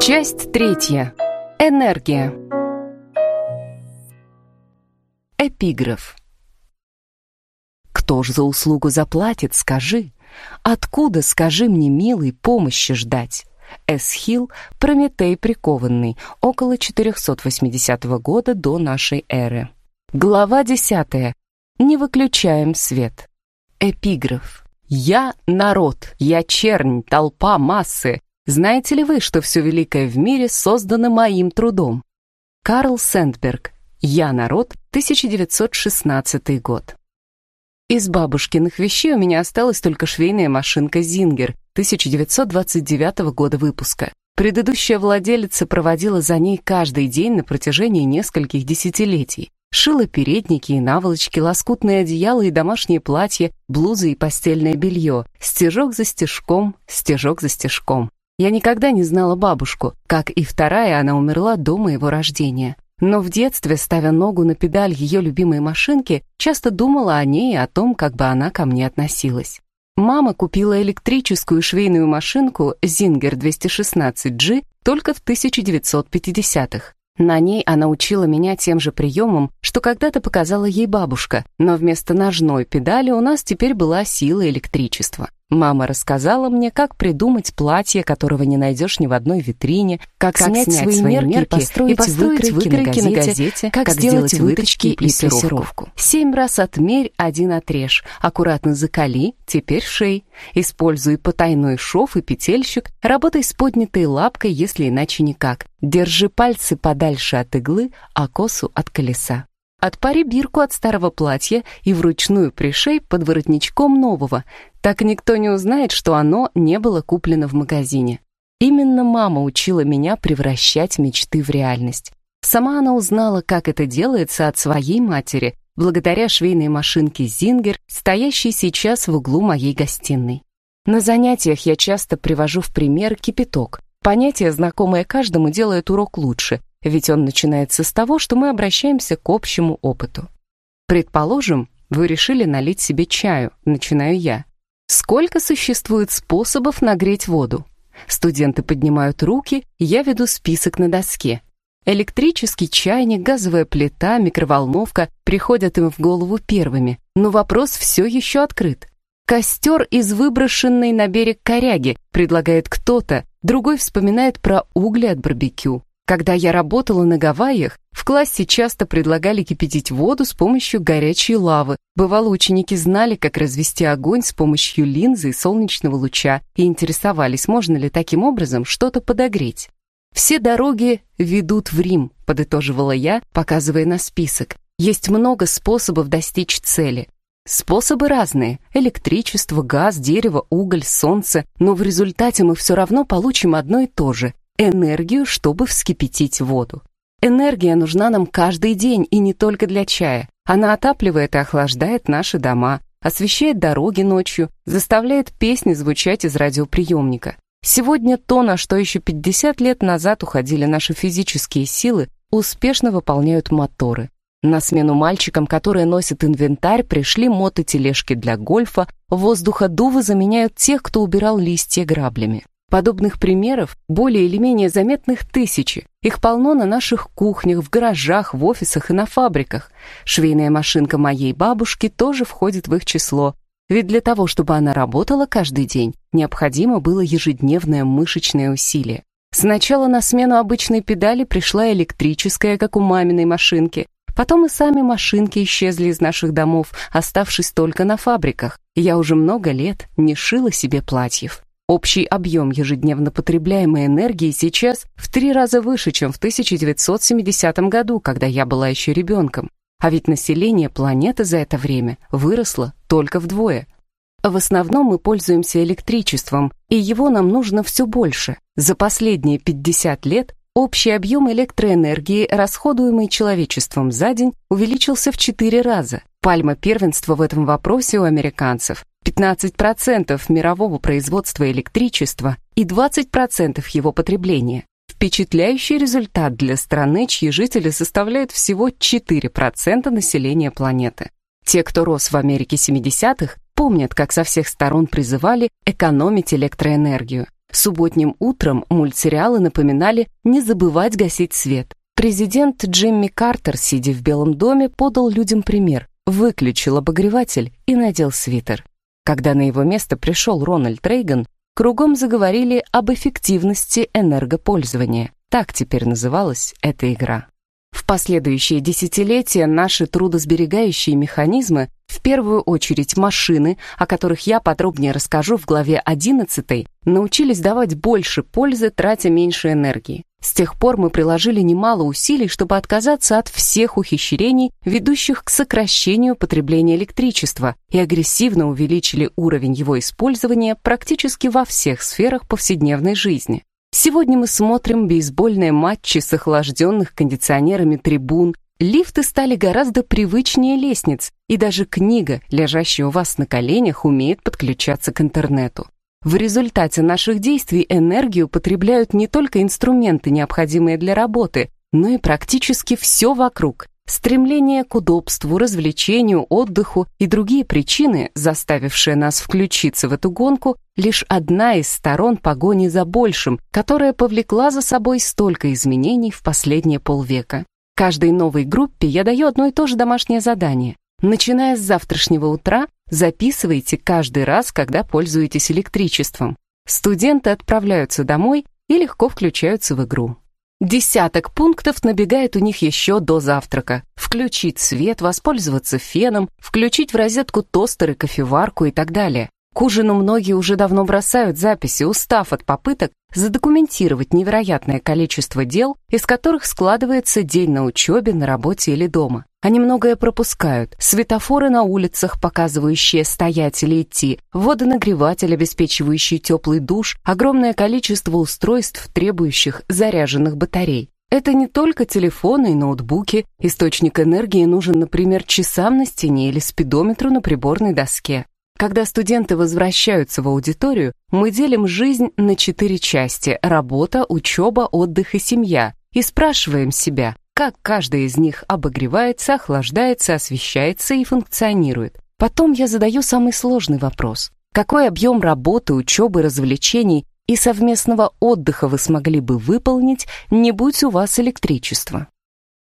Часть третья. Энергия. Эпиграф. Кто ж за услугу заплатит, скажи? Откуда, скажи мне, милый, помощи ждать? Эсхил, Прометей прикованный, около 480 года до нашей эры. Глава 10. Не выключаем свет. Эпиграф. «Я — народ, я чернь, толпа, массы. Знаете ли вы, что все великое в мире создано моим трудом?» Карл Сэндберг. «Я народ», 1916 год. Из бабушкиных вещей у меня осталась только швейная машинка «Зингер» 1929 года выпуска. Предыдущая владелица проводила за ней каждый день на протяжении нескольких десятилетий. Шила передники и наволочки, лоскутные одеяла и домашние платья, блузы и постельное белье, стежок за стежком, стежок за стежком. Я никогда не знала бабушку, как и вторая она умерла до моего рождения. Но в детстве, ставя ногу на педаль ее любимой машинки, часто думала о ней и о том, как бы она ко мне относилась. Мама купила электрическую швейную машинку Zinger 216G только в 1950-х. На ней она учила меня тем же приемам, что когда-то показала ей бабушка, но вместо ножной педали у нас теперь была сила электричества. Мама рассказала мне, как придумать платье, которого не найдешь ни в одной витрине, как, как снять, снять свои мерки, мерки построить, и построить выкройки, выкройки на, газете, как, как сделать выточки и плессировку. Семь раз отмерь, один отрежь, аккуратно закали, теперь шей. Используй потайной шов и петельщик, работай с поднятой лапкой, если иначе никак. Держи пальцы подальше от иглы, а косу от колеса. Отпари бирку от старого платья и вручную пришей под воротничком нового. Так никто не узнает, что оно не было куплено в магазине. Именно мама учила меня превращать мечты в реальность. Сама она узнала, как это делается от своей матери, благодаря швейной машинке «Зингер», стоящей сейчас в углу моей гостиной. На занятиях я часто привожу в пример кипяток. Понятие, знакомое каждому, делает урок лучше, ведь он начинается с того, что мы обращаемся к общему опыту. Предположим, вы решили налить себе чаю, начинаю я. Сколько существует способов нагреть воду? Студенты поднимают руки, я веду список на доске. Электрический чайник, газовая плита, микроволновка приходят им в голову первыми, но вопрос все еще открыт. Костер из выброшенной на берег коряги предлагает кто-то, другой вспоминает про угли от барбекю. Когда я работала на Гавайях, в классе часто предлагали кипятить воду с помощью горячей лавы. Бывало, ученики знали, как развести огонь с помощью линзы и солнечного луча и интересовались, можно ли таким образом что-то подогреть. «Все дороги ведут в Рим», — подытоживала я, показывая на список. «Есть много способов достичь цели. Способы разные – электричество, газ, дерево, уголь, солнце, но в результате мы все равно получим одно и то же энергию, чтобы вскипятить воду. Энергия нужна нам каждый день и не только для чая. Она отапливает и охлаждает наши дома, освещает дороги ночью, заставляет песни звучать из радиоприемника. Сегодня то, на что еще 50 лет назад уходили наши физические силы, успешно выполняют моторы. На смену мальчикам, которые носят инвентарь, пришли мототележки для гольфа, воздуходувы заменяют тех, кто убирал листья граблями. Подобных примеров более или менее заметных тысячи. Их полно на наших кухнях, в гаражах, в офисах и на фабриках. Швейная машинка моей бабушки тоже входит в их число. Ведь для того, чтобы она работала каждый день, необходимо было ежедневное мышечное усилие. Сначала на смену обычной педали пришла электрическая, как у маминой машинки. Потом и сами машинки исчезли из наших домов, оставшись только на фабриках. Я уже много лет не шила себе платьев. Общий объем ежедневно потребляемой энергии сейчас в три раза выше, чем в 1970 году, когда я была еще ребенком. А ведь население планеты за это время выросло только вдвое. В основном мы пользуемся электричеством, и его нам нужно все больше. За последние 50 лет общий объем электроэнергии, расходуемый человечеством за день, увеличился в 4 раза. Пальма первенства в этом вопросе у американцев 15% мирового производства электричества и 20% его потребления. Впечатляющий результат для страны, чьи жители составляют всего 4% населения планеты. Те, кто рос в Америке 70-х, помнят, как со всех сторон призывали экономить электроэнергию. Субботним утром мультсериалы напоминали не забывать гасить свет. Президент Джимми Картер, сидя в Белом доме, подал людям пример. Выключил обогреватель и надел свитер. Когда на его место пришел Рональд Рейган, кругом заговорили об эффективности энергопользования. Так теперь называлась эта игра. Последующие десятилетия наши трудосберегающие механизмы, в первую очередь машины, о которых я подробнее расскажу в главе 11, научились давать больше пользы, тратя меньше энергии. С тех пор мы приложили немало усилий, чтобы отказаться от всех ухищрений, ведущих к сокращению потребления электричества, и агрессивно увеличили уровень его использования практически во всех сферах повседневной жизни. Сегодня мы смотрим бейсбольные матчи с охлажденных кондиционерами трибун, лифты стали гораздо привычнее лестниц, и даже книга, лежащая у вас на коленях, умеет подключаться к интернету. В результате наших действий энергию потребляют не только инструменты, необходимые для работы, но и практически все вокруг. Стремление к удобству, развлечению, отдыху и другие причины, заставившие нас включиться в эту гонку, лишь одна из сторон погони за большим, которая повлекла за собой столько изменений в последние полвека. Каждой новой группе я даю одно и то же домашнее задание. Начиная с завтрашнего утра, записывайте каждый раз, когда пользуетесь электричеством. Студенты отправляются домой и легко включаются в игру. Десяток пунктов набегает у них еще до завтрака. Включить свет, воспользоваться феном, включить в розетку тостер и кофеварку и так далее. К ужину многие уже давно бросают записи, устав от попыток задокументировать невероятное количество дел, из которых складывается день на учебе, на работе или дома. Они многое пропускают. Светофоры на улицах, показывающие стоять или идти, водонагреватель, обеспечивающий теплый душ, огромное количество устройств, требующих заряженных батарей. Это не только телефоны и ноутбуки. Источник энергии нужен, например, часам на стене или спидометру на приборной доске. Когда студенты возвращаются в аудиторию, мы делим жизнь на четыре части – работа, учеба, отдых и семья, и спрашиваем себя, как каждая из них обогревается, охлаждается, освещается и функционирует. Потом я задаю самый сложный вопрос. Какой объем работы, учебы, развлечений и совместного отдыха вы смогли бы выполнить, не будь у вас электричества?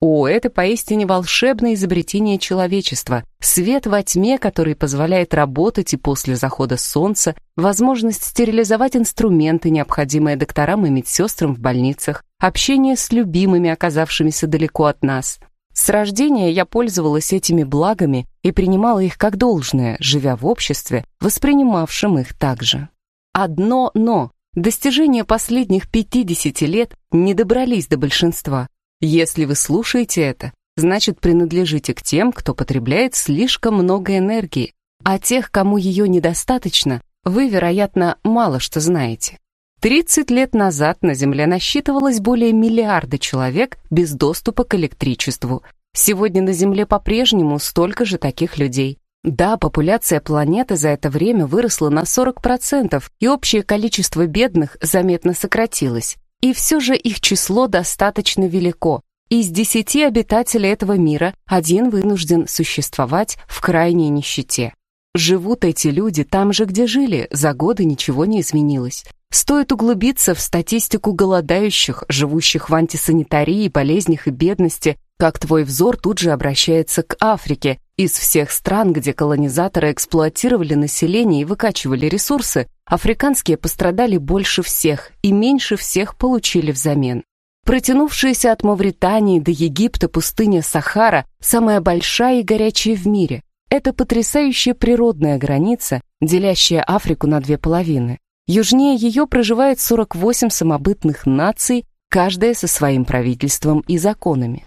О, это поистине волшебное изобретение человечества. Свет во тьме, который позволяет работать и после захода солнца, возможность стерилизовать инструменты, необходимые докторам и медсестрам в больницах, общение с любимыми, оказавшимися далеко от нас. С рождения я пользовалась этими благами и принимала их как должное, живя в обществе, воспринимавшем их также. Одно «но». Достижения последних 50 лет не добрались до большинства. Если вы слушаете это, значит принадлежите к тем, кто потребляет слишком много энергии, а тех, кому ее недостаточно, вы, вероятно, мало что знаете. 30 лет назад на Земле насчитывалось более миллиарда человек без доступа к электричеству. Сегодня на Земле по-прежнему столько же таких людей. Да, популяция планеты за это время выросла на 40%, и общее количество бедных заметно сократилось. И все же их число достаточно велико. Из десяти обитателей этого мира один вынужден существовать в крайней нищете. Живут эти люди там же, где жили, за годы ничего не изменилось. Стоит углубиться в статистику голодающих, живущих в антисанитарии, болезнях и бедности, как твой взор тут же обращается к Африке. Из всех стран, где колонизаторы эксплуатировали население и выкачивали ресурсы, африканские пострадали больше всех и меньше всех получили взамен. Протянувшаяся от Мавритании до Египта пустыня Сахара самая большая и горячая в мире. Это потрясающая природная граница, делящая Африку на две половины. Южнее ее проживает 48 самобытных наций, каждая со своим правительством и законами.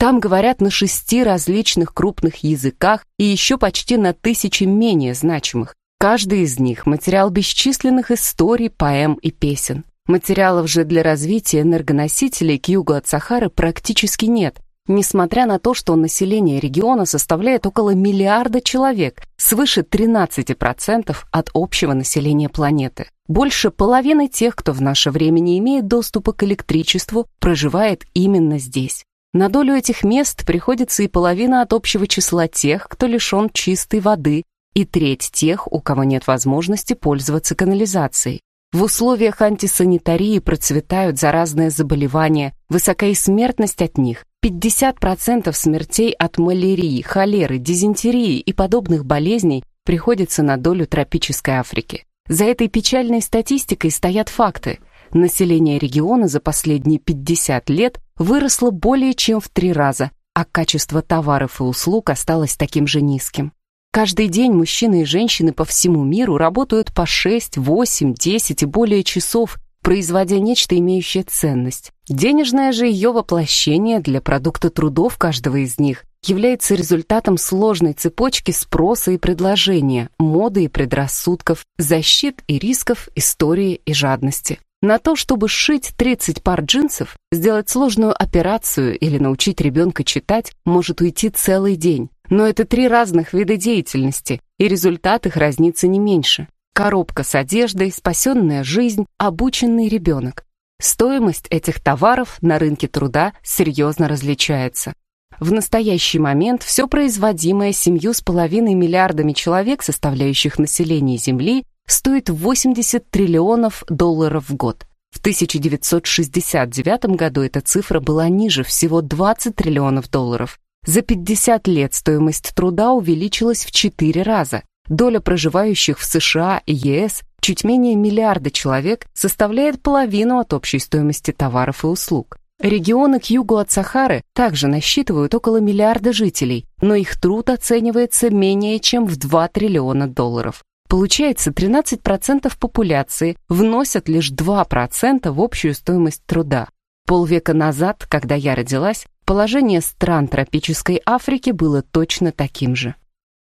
Там говорят на шести различных крупных языках и еще почти на тысячи менее значимых. Каждый из них – материал бесчисленных историй, поэм и песен. Материалов же для развития энергоносителей к югу от Сахары практически нет, несмотря на то, что население региона составляет около миллиарда человек, свыше 13% от общего населения планеты. Больше половины тех, кто в наше время не имеет доступа к электричеству, проживает именно здесь. На долю этих мест приходится и половина от общего числа тех, кто лишен чистой воды, и треть тех, у кого нет возможности пользоваться канализацией. В условиях антисанитарии процветают заразные заболевания, высокая смертность от них. 50% смертей от малярии, холеры, дизентерии и подобных болезней приходится на долю тропической Африки. За этой печальной статистикой стоят факты. Население региона за последние 50 лет выросло более чем в три раза, а качество товаров и услуг осталось таким же низким. Каждый день мужчины и женщины по всему миру работают по 6, 8, 10 и более часов, производя нечто, имеющее ценность. Денежное же ее воплощение для продукта трудов каждого из них является результатом сложной цепочки спроса и предложения, моды и предрассудков, защит и рисков, истории и жадности. На то, чтобы сшить 30 пар джинсов, сделать сложную операцию или научить ребенка читать, может уйти целый день. Но это три разных вида деятельности, и результат их разнится не меньше. Коробка с одеждой, спасенная жизнь, обученный ребенок. Стоимость этих товаров на рынке труда серьезно различается. В настоящий момент все производимое семью с половиной миллиардами человек, составляющих население Земли, стоит 80 триллионов долларов в год. В 1969 году эта цифра была ниже, всего 20 триллионов долларов. За 50 лет стоимость труда увеличилась в 4 раза. Доля проживающих в США и ЕС, чуть менее миллиарда человек, составляет половину от общей стоимости товаров и услуг. Регионы к югу от Сахары также насчитывают около миллиарда жителей, но их труд оценивается менее чем в 2 триллиона долларов. Получается, 13% популяции вносят лишь 2% в общую стоимость труда. Полвека назад, когда я родилась, положение стран тропической Африки было точно таким же.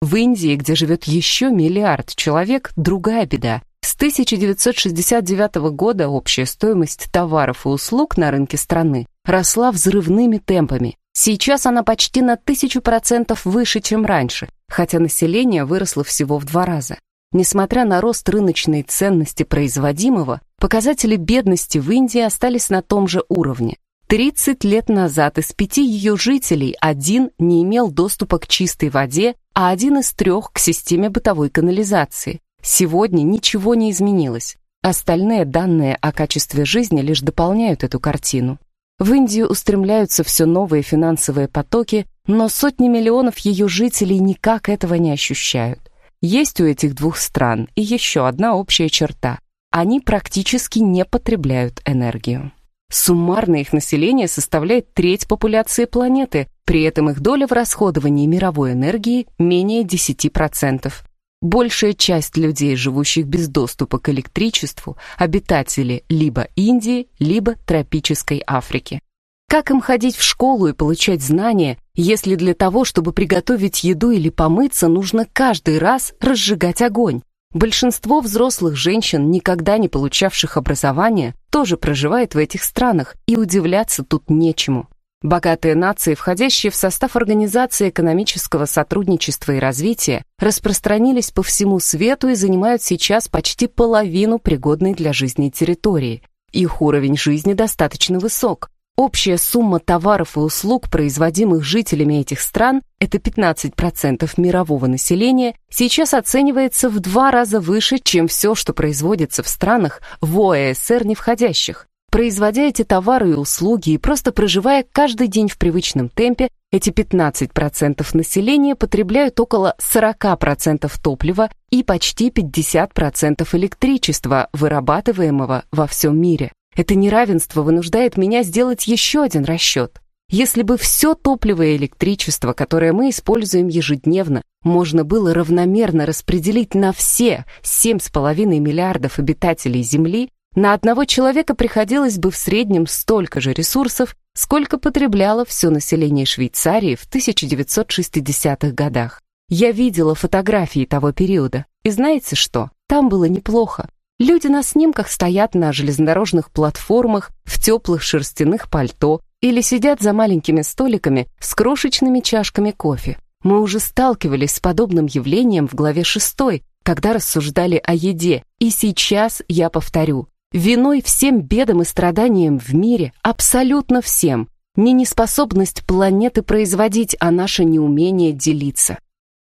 В Индии, где живет еще миллиард человек, другая беда. С 1969 года общая стоимость товаров и услуг на рынке страны росла взрывными темпами. Сейчас она почти на тысячу процентов выше, чем раньше, хотя население выросло всего в два раза. Несмотря на рост рыночной ценности производимого, показатели бедности в Индии остались на том же уровне. 30 лет назад из пяти ее жителей один не имел доступа к чистой воде, а один из трех к системе бытовой канализации. Сегодня ничего не изменилось. Остальные данные о качестве жизни лишь дополняют эту картину. В Индию устремляются все новые финансовые потоки, но сотни миллионов ее жителей никак этого не ощущают. Есть у этих двух стран и еще одна общая черта. Они практически не потребляют энергию. Суммарно их население составляет треть популяции планеты, при этом их доля в расходовании мировой энергии менее 10%. Большая часть людей, живущих без доступа к электричеству, обитатели либо Индии, либо тропической Африки. Как им ходить в школу и получать знания, если для того, чтобы приготовить еду или помыться, нужно каждый раз разжигать огонь? Большинство взрослых женщин, никогда не получавших образования, тоже проживает в этих странах, и удивляться тут нечему. Богатые нации, входящие в состав Организации экономического сотрудничества и развития, распространились по всему свету и занимают сейчас почти половину пригодной для жизни территории. Их уровень жизни достаточно высок, Общая сумма товаров и услуг, производимых жителями этих стран, это 15% мирового населения, сейчас оценивается в два раза выше, чем все, что производится в странах в ОЭСР не входящих. Производя эти товары и услуги и просто проживая каждый день в привычном темпе, эти 15% населения потребляют около 40% топлива и почти 50% электричества, вырабатываемого во всем мире. Это неравенство вынуждает меня сделать еще один расчет. Если бы все топливо и электричество, которое мы используем ежедневно, можно было равномерно распределить на все 7,5 миллиардов обитателей Земли, на одного человека приходилось бы в среднем столько же ресурсов, сколько потребляло все население Швейцарии в 1960-х годах. Я видела фотографии того периода, и знаете что? Там было неплохо. Люди на снимках стоят на железнодорожных платформах в теплых шерстяных пальто или сидят за маленькими столиками с крошечными чашками кофе. Мы уже сталкивались с подобным явлением в главе 6, когда рассуждали о еде, и сейчас я повторю. Виной всем бедам и страданиям в мире, абсолютно всем, не неспособность планеты производить, а наше неумение делиться.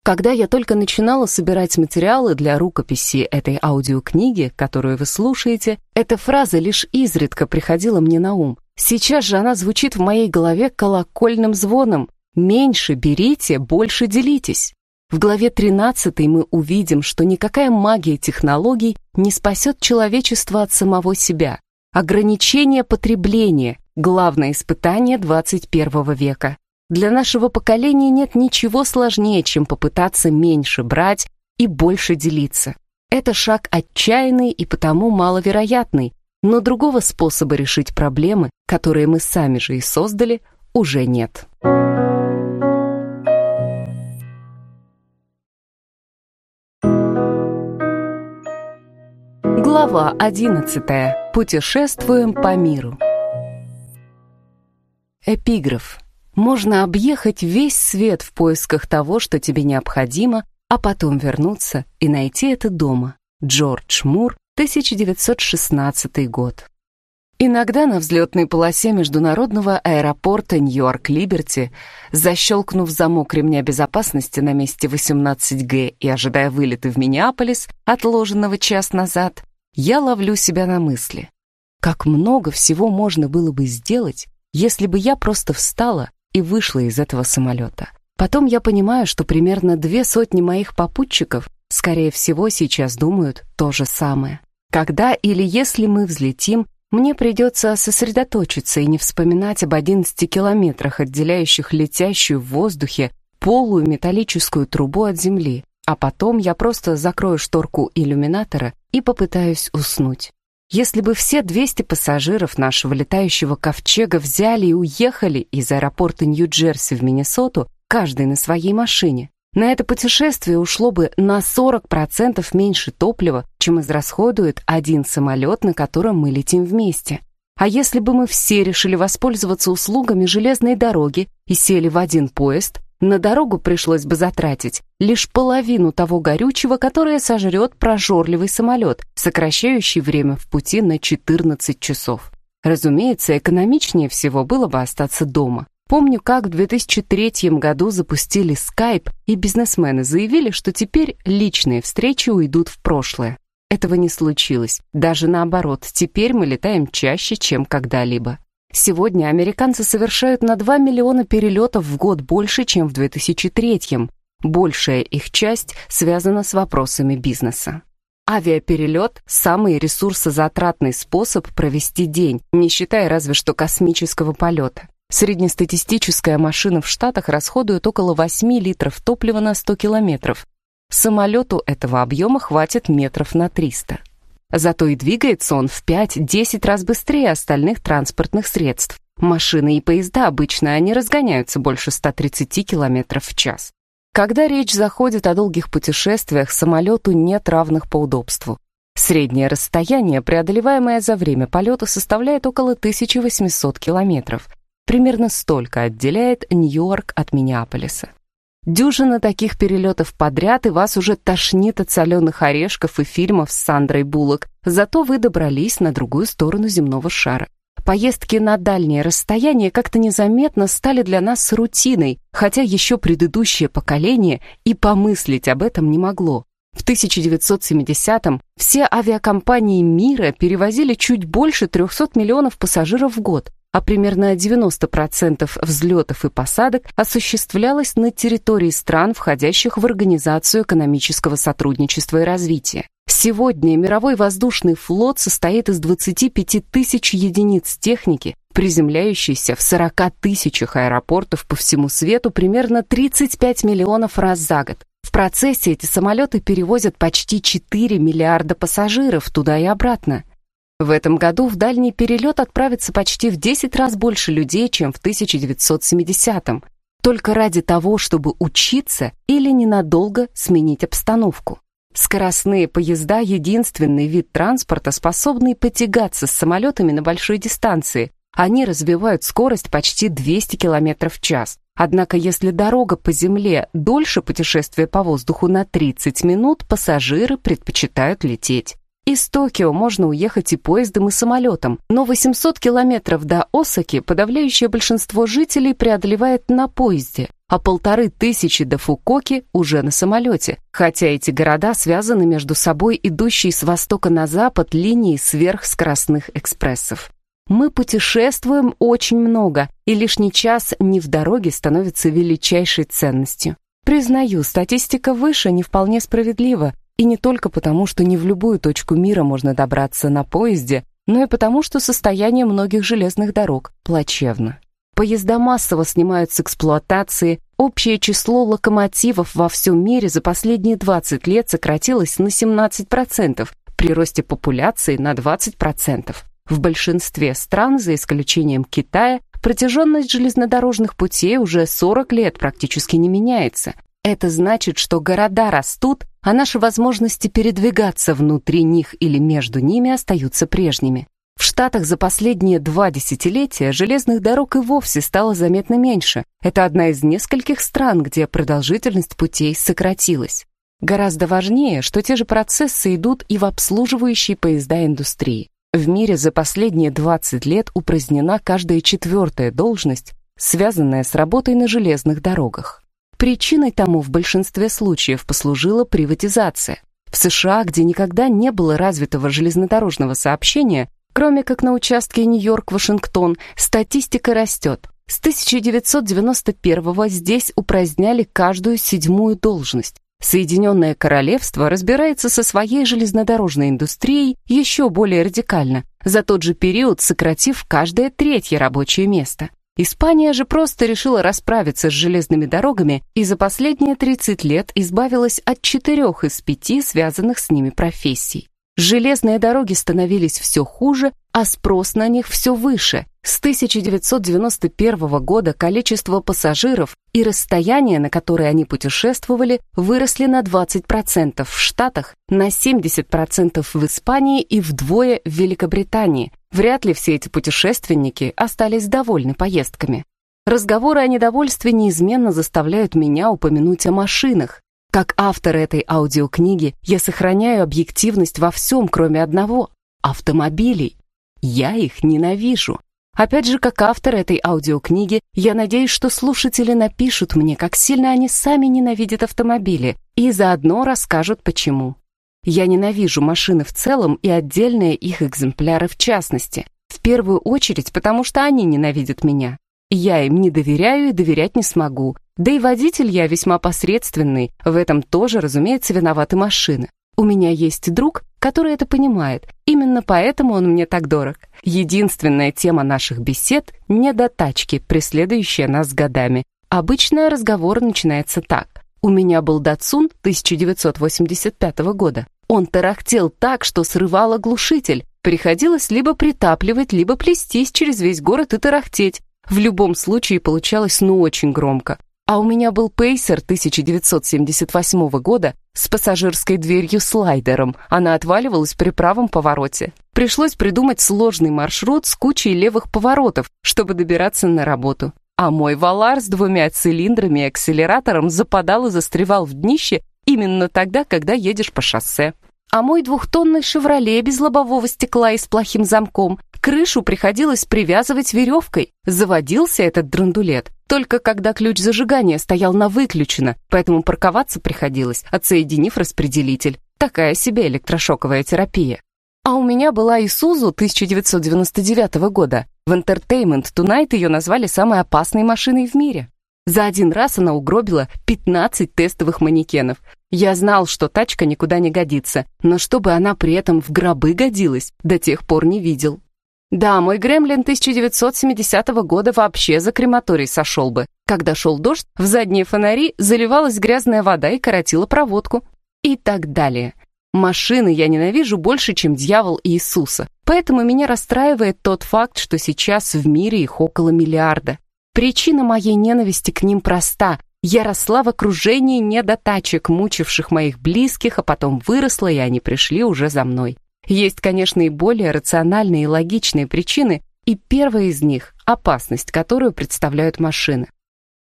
Когда я только начинала собирать материалы для рукописи этой аудиокниги, которую вы слушаете, эта фраза лишь изредка приходила мне на ум. Сейчас же она звучит в моей голове колокольным звоном. «Меньше берите, больше делитесь». В главе 13 мы увидим, что никакая магия технологий не спасет человечество от самого себя. Ограничение потребления – главное испытание 21 века. Для нашего поколения нет ничего сложнее, чем попытаться меньше брать и больше делиться. Это шаг отчаянный и потому маловероятный, но другого способа решить проблемы, которые мы сами же и создали, уже нет. Глава 11. Путешествуем по миру. Эпиграф. Можно объехать весь свет в поисках того, что тебе необходимо, а потом вернуться и найти это дома. Джордж Мур, 1916 год. Иногда на взлетной полосе международного аэропорта Нью-Йорк-Либерти, защелкнув замок ремня безопасности на месте 18Г и ожидая вылета в Миннеаполис, отложенного час назад, я ловлю себя на мысли. Как много всего можно было бы сделать, если бы я просто встала и вышла из этого самолета. Потом я понимаю, что примерно две сотни моих попутчиков, скорее всего, сейчас думают то же самое. Когда или если мы взлетим, мне придется сосредоточиться и не вспоминать об 11 километрах, отделяющих летящую в воздухе полую металлическую трубу от земли, а потом я просто закрою шторку иллюминатора и попытаюсь уснуть. Если бы все 200 пассажиров нашего летающего ковчега взяли и уехали из аэропорта Нью-Джерси в Миннесоту, каждый на своей машине, на это путешествие ушло бы на 40% меньше топлива, чем израсходует один самолет, на котором мы летим вместе. А если бы мы все решили воспользоваться услугами железной дороги и сели в один поезд, на дорогу пришлось бы затратить лишь половину того горючего, которое сожрет прожорливый самолет, сокращающий время в пути на 14 часов. Разумеется, экономичнее всего было бы остаться дома. Помню, как в 2003 году запустили Skype, и бизнесмены заявили, что теперь личные встречи уйдут в прошлое. Этого не случилось. Даже наоборот, теперь мы летаем чаще, чем когда-либо. Сегодня американцы совершают на 2 миллиона перелетов в год больше, чем в 2003 -м. Большая их часть связана с вопросами бизнеса. Авиаперелет – самый ресурсозатратный способ провести день, не считая разве что космического полета. Среднестатистическая машина в Штатах расходует около 8 литров топлива на 100 километров. Самолету этого объема хватит метров на 300. Зато и двигается он в 5-10 раз быстрее остальных транспортных средств. Машины и поезда обычно не разгоняются больше 130 км в час. Когда речь заходит о долгих путешествиях, самолету нет равных по удобству. Среднее расстояние, преодолеваемое за время полета, составляет около 1800 километров. Примерно столько отделяет Нью-Йорк от Миннеаполиса. Дюжина таких перелетов подряд, и вас уже тошнит от соленых орешков и фильмов с Сандрой Буллок, зато вы добрались на другую сторону земного шара. Поездки на дальние расстояния как-то незаметно стали для нас рутиной, хотя еще предыдущее поколение и помыслить об этом не могло. В 1970-м все авиакомпании мира перевозили чуть больше 300 миллионов пассажиров в год, а примерно 90% взлетов и посадок осуществлялось на территории стран, входящих в Организацию экономического сотрудничества и развития. Сегодня мировой воздушный флот состоит из 25 тысяч единиц техники, приземляющейся в 40 тысячах аэропортов по всему свету примерно 35 миллионов раз за год. В процессе эти самолеты перевозят почти 4 миллиарда пассажиров туда и обратно. В этом году в дальний перелет отправится почти в 10 раз больше людей, чем в 1970-м, только ради того, чтобы учиться или ненадолго сменить обстановку. Скоростные поезда — единственный вид транспорта, способный потягаться с самолетами на большой дистанции. Они развивают скорость почти 200 км в час. Однако если дорога по земле дольше путешествия по воздуху на 30 минут, пассажиры предпочитают лететь. Из Токио можно уехать и поездом, и самолетом, но 800 километров до Осаки подавляющее большинство жителей преодолевает на поезде. а полторы тысячи до Фукоки уже на самолете, хотя эти города связаны между собой идущей с востока на запад линией сверхскоростных экспрессов. Мы путешествуем очень много, и лишний час не в дороге становится величайшей ценностью. Признаю, статистика выше не вполне справедлива, и не только потому, что не в любую точку мира можно добраться на поезде, но и потому, что состояние многих железных дорог плачевно. Поезда массово снимают с эксплуатации, общее число локомотивов во всем мире за последние 20 лет сократилось на 17%, при росте популяции на 20%. В большинстве стран, за исключением Китая, протяженность железнодорожных путей уже 40 лет практически не меняется. Это значит, что города растут, а наши возможности передвигаться внутри них или между ними остаются прежними. В Штатах за последние два десятилетия железных дорог и вовсе стало заметно меньше. Это одна из нескольких стран, где продолжительность путей сократилась. Гораздо важнее, что те же процессы идут и в обслуживающей поезда индустрии. В мире за последние 20 лет упразднена каждая четвертая должность, связанная с работой на железных дорогах. Причиной тому в большинстве случаев послужила приватизация. В США, где никогда не было развитого железнодорожного сообщения, кроме как на участке Нью-Йорк-Вашингтон, статистика растет. С 1991 здесь упраздняли каждую седьмую должность. Соединенное Королевство разбирается со своей железнодорожной индустрией еще более радикально, за тот же период сократив каждое третье рабочее место. Испания же просто решила расправиться с железными дорогами и за последние 30 лет избавилась от четырех из пяти связанных с ними профессий. Железные дороги становились все хуже, а спрос на них все выше. С 1991 года количество пассажиров и расстояние, на которые они путешествовали, выросли на 20% в Штатах, на 70% в Испании и вдвое в Великобритании. Вряд ли все эти путешественники остались довольны поездками. Разговоры о недовольстве неизменно заставляют меня упомянуть о машинах. Как автор этой аудиокниги я сохраняю объективность во всем, кроме одного — автомобилей. Я их ненавижу. Опять же, как автор этой аудиокниги, я надеюсь, что слушатели напишут мне, как сильно они сами ненавидят автомобили, и заодно расскажут, почему. Я ненавижу машины в целом и отдельные их экземпляры в частности. В первую очередь, потому что они ненавидят меня. Я им не доверяю и доверять не смогу. Да и водитель я весьма посредственный, в этом тоже, разумеется, виноваты машины. У меня есть друг, который это понимает. Именно поэтому он мне так дорог. Единственная тема наших бесед — недотачки, преследующая нас годами. Обычно разговор начинается так. У меня был Датсун 1985 года. Он тарахтел так, что срывал оглушитель. Приходилось либо притапливать, либо плестись через весь город и тарахтеть. В любом случае получалось ну очень громко. А у меня был пейсер 1978 года с пассажирской дверью-слайдером. Она отваливалась при правом повороте. Пришлось придумать сложный маршрут с кучей левых поворотов, чтобы добираться на работу. А мой валар с двумя цилиндрами и акселератором западал и застревал в днище именно тогда, когда едешь по шоссе. А мой двухтонный «Шевроле» без лобового стекла и с плохим замком крышу приходилось привязывать веревкой. Заводился этот драндулет только когда ключ зажигания стоял на выключено, поэтому парковаться приходилось, отсоединив распределитель. Такая себе электрошоковая терапия. А у меня была Исузу 1999 года. В Entertainment Tonight ее назвали самой опасной машиной в мире. За один раз она угробила 15 тестовых манекенов. Я знал, что тачка никуда не годится, но чтобы она при этом в гробы годилась, до тех пор не видел. Да, мой гремлин 1970 года вообще за крематорий сошел бы. Когда шел дождь, в задние фонари заливалась грязная вода и коротила проводку. И так далее. Машины я ненавижу больше, чем дьявол и Иисуса. Поэтому меня расстраивает тот факт, что сейчас в мире их около миллиарда. Причина моей ненависти к ним проста. Я росла в окружении недотачек, мучивших моих близких, а потом выросла, и они пришли уже за мной. Есть, конечно, и более рациональные и логичные причины, и первая из них – опасность, которую представляют машины.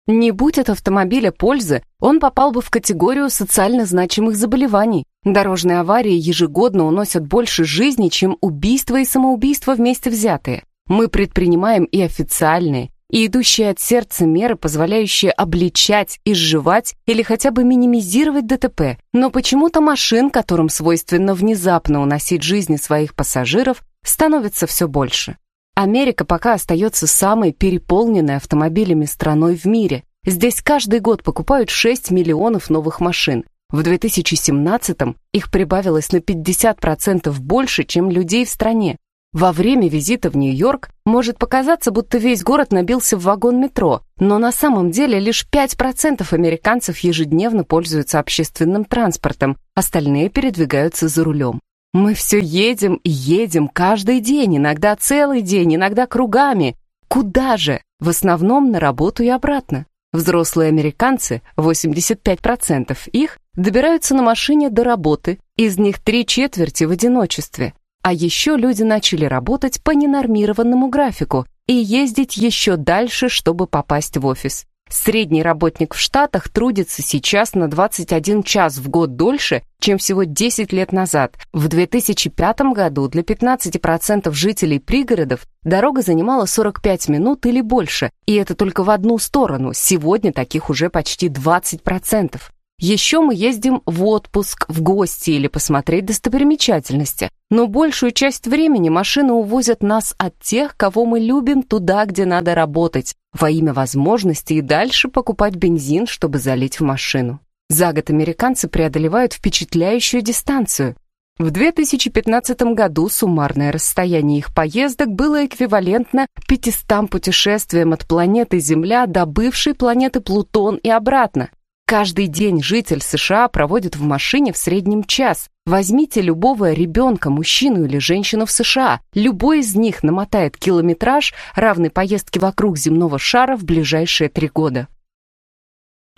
Не будь от автомобиля пользы, он попал бы в категорию социально значимых заболеваний. Дорожные аварии ежегодно уносят больше жизней, чем убийства и самоубийства вместе взятые. Мы предпринимаем и официальные, и идущие от сердца меры, позволяющие обличать, изживать или хотя бы минимизировать ДТП, но почему-то машин, которым свойственно внезапно уносить жизни своих пассажиров, становится все больше. Америка пока остается самой переполненной автомобилями страной в мире. Здесь каждый год покупают 6 миллионов новых машин. В 2017-м их прибавилось на 50% больше, чем людей в стране. Во время визита в Нью-Йорк может показаться, будто весь город набился в вагон метро, но на самом деле лишь 5% американцев ежедневно пользуются общественным транспортом, остальные передвигаются за рулем. Мы все едем и едем каждый день, иногда целый день, иногда кругами. Куда же? В основном на работу и обратно. Взрослые американцы, 85% их, добираются на машине до работы, из них три четверти в одиночестве. А еще люди начали работать по ненормированному графику и ездить еще дальше, чтобы попасть в офис. Средний работник в Штатах трудится сейчас на 21 час в год дольше, чем всего 10 лет назад. В 2005 году для 15% жителей пригородов дорога занимала 45 минут или больше, и это только в одну сторону. Сегодня таких уже почти 20%. Еще мы ездим в отпуск, в гости или посмотреть достопримечательности. Но большую часть времени машины увозят нас от тех, кого мы любим, туда, где надо работать, во имя возможности и дальше покупать бензин, чтобы залить в машину. За год американцы преодолевают впечатляющую дистанцию. В 2015 году суммарное расстояние их поездок было эквивалентно 500 путешествиям от планеты Земля до бывшей планеты Плутон и обратно. Каждый день житель США проводит в машине в среднем час. Возьмите любого ребенка, мужчину или женщину в США. Любой из них намотает километраж, равный поездке вокруг земного шара в ближайшие три года.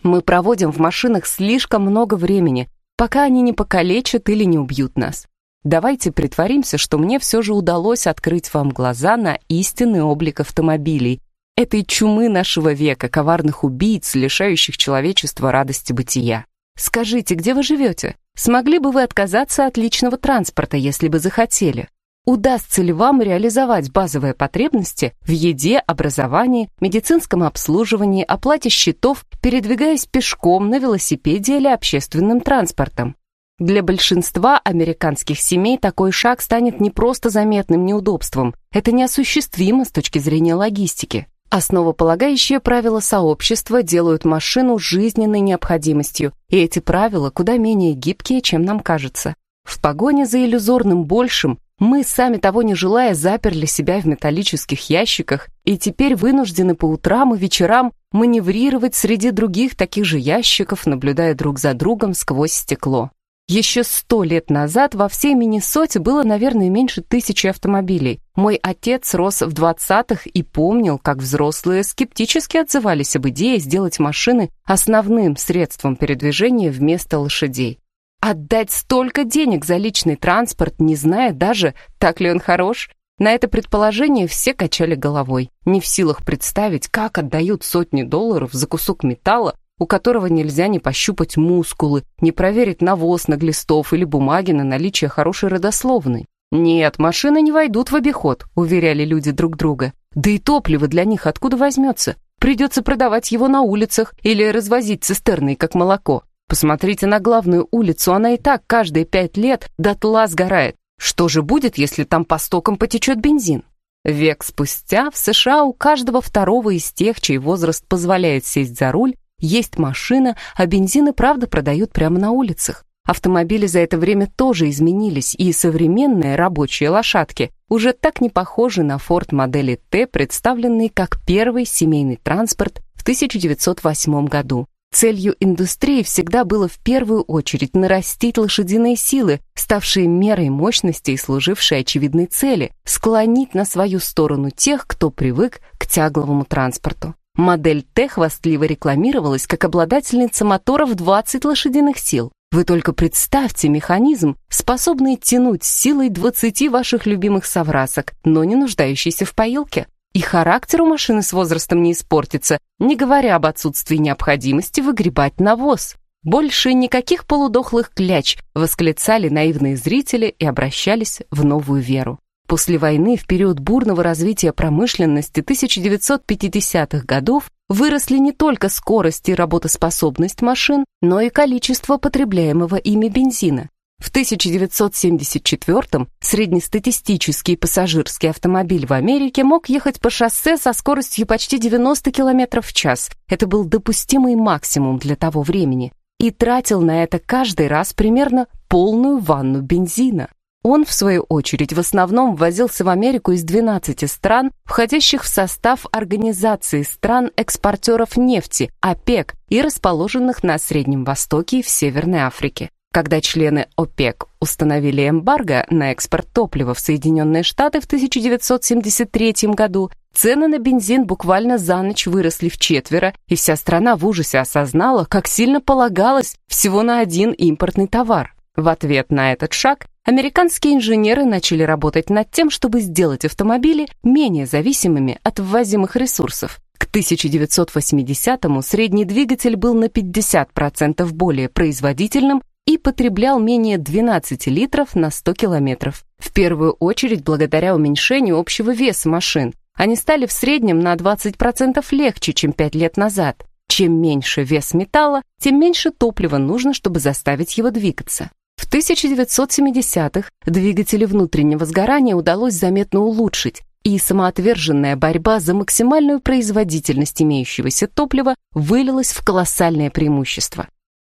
Мы проводим в машинах слишком много времени, пока они не покалечат или не убьют нас. Давайте притворимся, что мне все же удалось открыть вам глаза на истинный облик автомобилей, этой чумы нашего века, коварных убийц, лишающих человечества радости бытия. Скажите, где вы живете? Смогли бы вы отказаться от личного транспорта, если бы захотели? Удастся ли вам реализовать базовые потребности в еде, образовании, медицинском обслуживании, оплате счетов, передвигаясь пешком, на велосипеде или общественным транспортом? Для большинства американских семей такой шаг станет не просто заметным неудобством, это неосуществимо с точки зрения логистики. Основополагающие правила сообщества делают машину жизненной необходимостью, и эти правила куда менее гибкие, чем нам кажется. В погоне за иллюзорным большим мы, сами того не желая, заперли себя в металлических ящиках и теперь вынуждены по утрам и вечерам маневрировать среди других таких же ящиков, наблюдая друг за другом сквозь стекло. Еще сто лет назад во всей Миннесоте было, наверное, меньше тысячи автомобилей. Мой отец рос в двадцатых и помнил, как взрослые скептически отзывались об идее сделать машины основным средством передвижения вместо лошадей. Отдать столько денег за личный транспорт, не зная даже, так ли он хорош? На это предположение все качали головой, не в силах представить, как отдают сотни долларов за кусок металла, у которого нельзя не пощупать мускулы, не проверить навоз на глистов или бумаги на наличие хорошей родословной. «Нет, машины не войдут в обиход», — уверяли люди друг друга. «Да и топливо для них откуда возьмется? Придется продавать его на улицах или развозить цистерной, как молоко. Посмотрите на главную улицу, она и так каждые пять лет дотла сгорает. Что же будет, если там по стокам потечет бензин?» Век спустя в США у каждого второго из тех, чей возраст позволяет сесть за руль, есть машина, а бензин правда продают прямо на улицах. Автомобили за это время тоже изменились, и современные рабочие лошадки уже так не похожи на Ford модели Т, представленный как первый семейный транспорт в 1908 году. Целью индустрии всегда было в первую очередь нарастить лошадиные силы, ставшие мерой мощности и служившие очевидной цели – склонить на свою сторону тех, кто привык к тягловому транспорту. Модель Т хвастливо рекламировалась как обладательница мотора в 20 лошадиных сил. Вы только представьте механизм, способный тянуть силой 20 ваших любимых соврасок, но не нуждающийся в поилке. И характер у машины с возрастом не испортится, не говоря об отсутствии необходимости выгребать навоз. Больше никаких полудохлых кляч, восклицали наивные зрители и обращались в новую веру. После войны, в период бурного развития промышленности 1950-х годов, выросли не только скорость и работоспособность машин, но и количество потребляемого ими бензина. В 1974-м среднестатистический пассажирский автомобиль в Америке мог ехать по шоссе со скоростью почти 90 км в час. Это был допустимый максимум для того времени. И тратил на это каждый раз примерно полную ванну бензина. Он, в свою очередь, в основном ввозился в Америку из 12 стран, входящих в состав Организации стран-экспортеров нефти, ОПЕК, и расположенных на Среднем Востоке и в Северной Африке. Когда члены ОПЕК установили эмбарго на экспорт топлива в Соединенные Штаты в 1973 году, цены на бензин буквально за ночь выросли в четверо, и вся страна в ужасе осознала, как сильно полагалось всего на один импортный товар. В ответ на этот шаг американские инженеры начали работать над тем, чтобы сделать автомобили менее зависимыми от ввозимых ресурсов. К 1980-му средний двигатель был на 50% более производительным и потреблял менее 12 литров на 100 километров. В первую очередь благодаря уменьшению общего веса машин. Они стали в среднем на 20% легче, чем 5 лет назад. Чем меньше вес металла, тем меньше топлива нужно, чтобы заставить его двигаться. В 1970-х двигатели внутреннего сгорания удалось заметно улучшить, и самоотверженная борьба за максимальную производительность имеющегося топлива вылилась в колоссальное преимущество.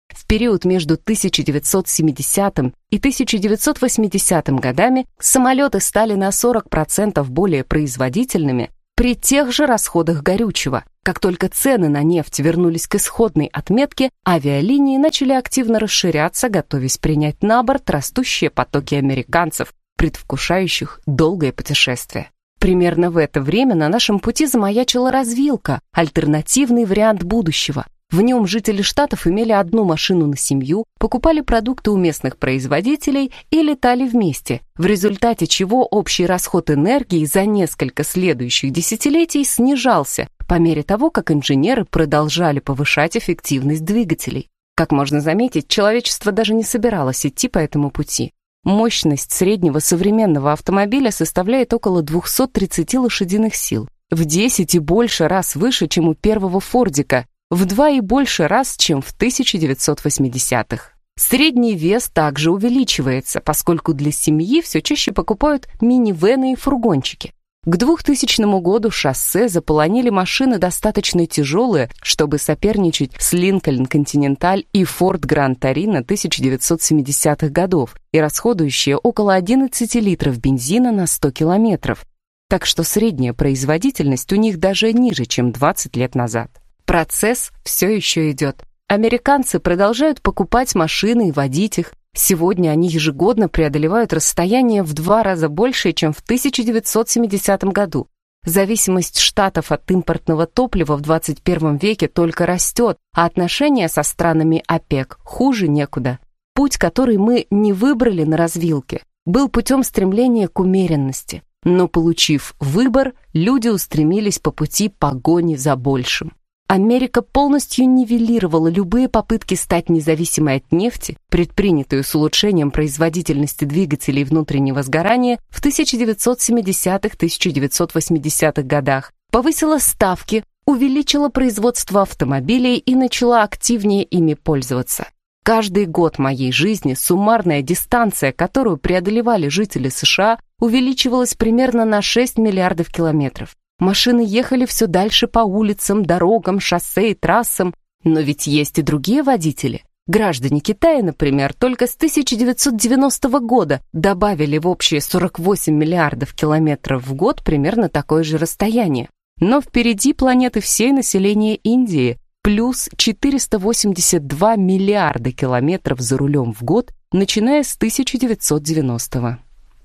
В период между 1970 и 1980 годами самолеты стали на 40% более производительными при тех же расходах горючего. Как только цены на нефть вернулись к исходной отметке, авиалинии начали активно расширяться, готовясь принять на борт растущие потоки американцев, предвкушающих долгое путешествие. Примерно в это время на нашем пути замаячила развилка, альтернативный вариант будущего – в нем жители штатов имели одну машину на семью, покупали продукты у местных производителей и летали вместе, в результате чего общий расход энергии за несколько следующих десятилетий снижался по мере того, как инженеры продолжали повышать эффективность двигателей. Как можно заметить, человечество даже не собиралось идти по этому пути. Мощность среднего современного автомобиля составляет около 230 лошадиных сил, в 10 и больше раз выше, чем у первого Фордика, в два и больше раз, чем в 1980-х. Средний вес также увеличивается, поскольку для семьи все чаще покупают минивены и фургончики. К 2000 году шоссе заполонили машины достаточно тяжелые, чтобы соперничать с Линкольн Континенталь и Форд Гранд Торино 1970-х годов и расходующие около 11 литров бензина на 100 километров. Так что средняя производительность у них даже ниже, чем 20 лет назад. Процесс все еще идет. Американцы продолжают покупать машины и водить их. Сегодня они ежегодно преодолевают расстояние в два раза больше, чем в 1970 году. Зависимость штатов от импортного топлива в 21 веке только растет, а отношения со странами ОПЕК хуже некуда. Путь, который мы не выбрали на развилке, был путем стремления к умеренности. Но получив выбор, люди устремились по пути погони за большим. Америка полностью нивелировала любые попытки стать независимой от нефти, предпринятую с улучшением производительности двигателей внутреннего сгорания в 1970-1980-х годах, повысила ставки, увеличила производство автомобилей и начала активнее ими пользоваться. Каждый год моей жизни суммарная дистанция, которую преодолевали жители США, увеличивалась примерно на 6 миллиардов километров. Машины ехали все дальше по улицам, дорогам, шоссе и трассам. Но ведь есть и другие водители. Граждане Китая, например, только с 1990 года добавили в общие 48 миллиардов километров в год примерно такое же расстояние. Но впереди планеты всей населения Индии, плюс 482 миллиарда километров за рулем в год, начиная с 1990 -го.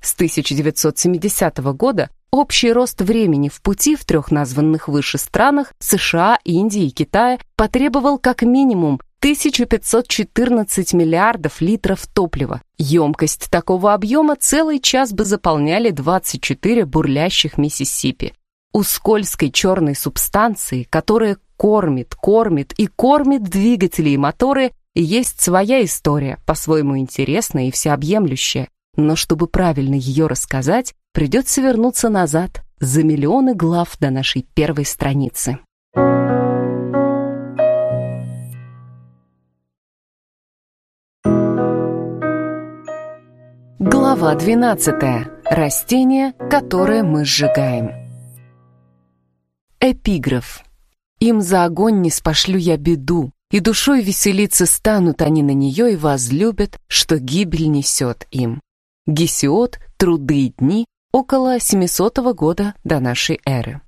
С 1970 года общий рост времени в пути в трех названных выше странах США, Индии и Китая потребовал как минимум 1514 миллиардов литров топлива. Емкость такого объема целый час бы заполняли 24 бурлящих Миссисипи. У скользкой черной субстанции, которая кормит, кормит и кормит двигатели и моторы, есть своя история, по-своему интересная и всеобъемлющая. Но чтобы правильно ее рассказать, придется вернуться назад за миллионы глав до нашей первой страницы. Глава 12. Растение, которое мы сжигаем. Эпиграф. «Им за огонь не спошлю я беду, и душой веселиться станут они на нее и возлюбят, что гибель несет им». Гесиод «Труды и дни» около 700 года до нашей эры.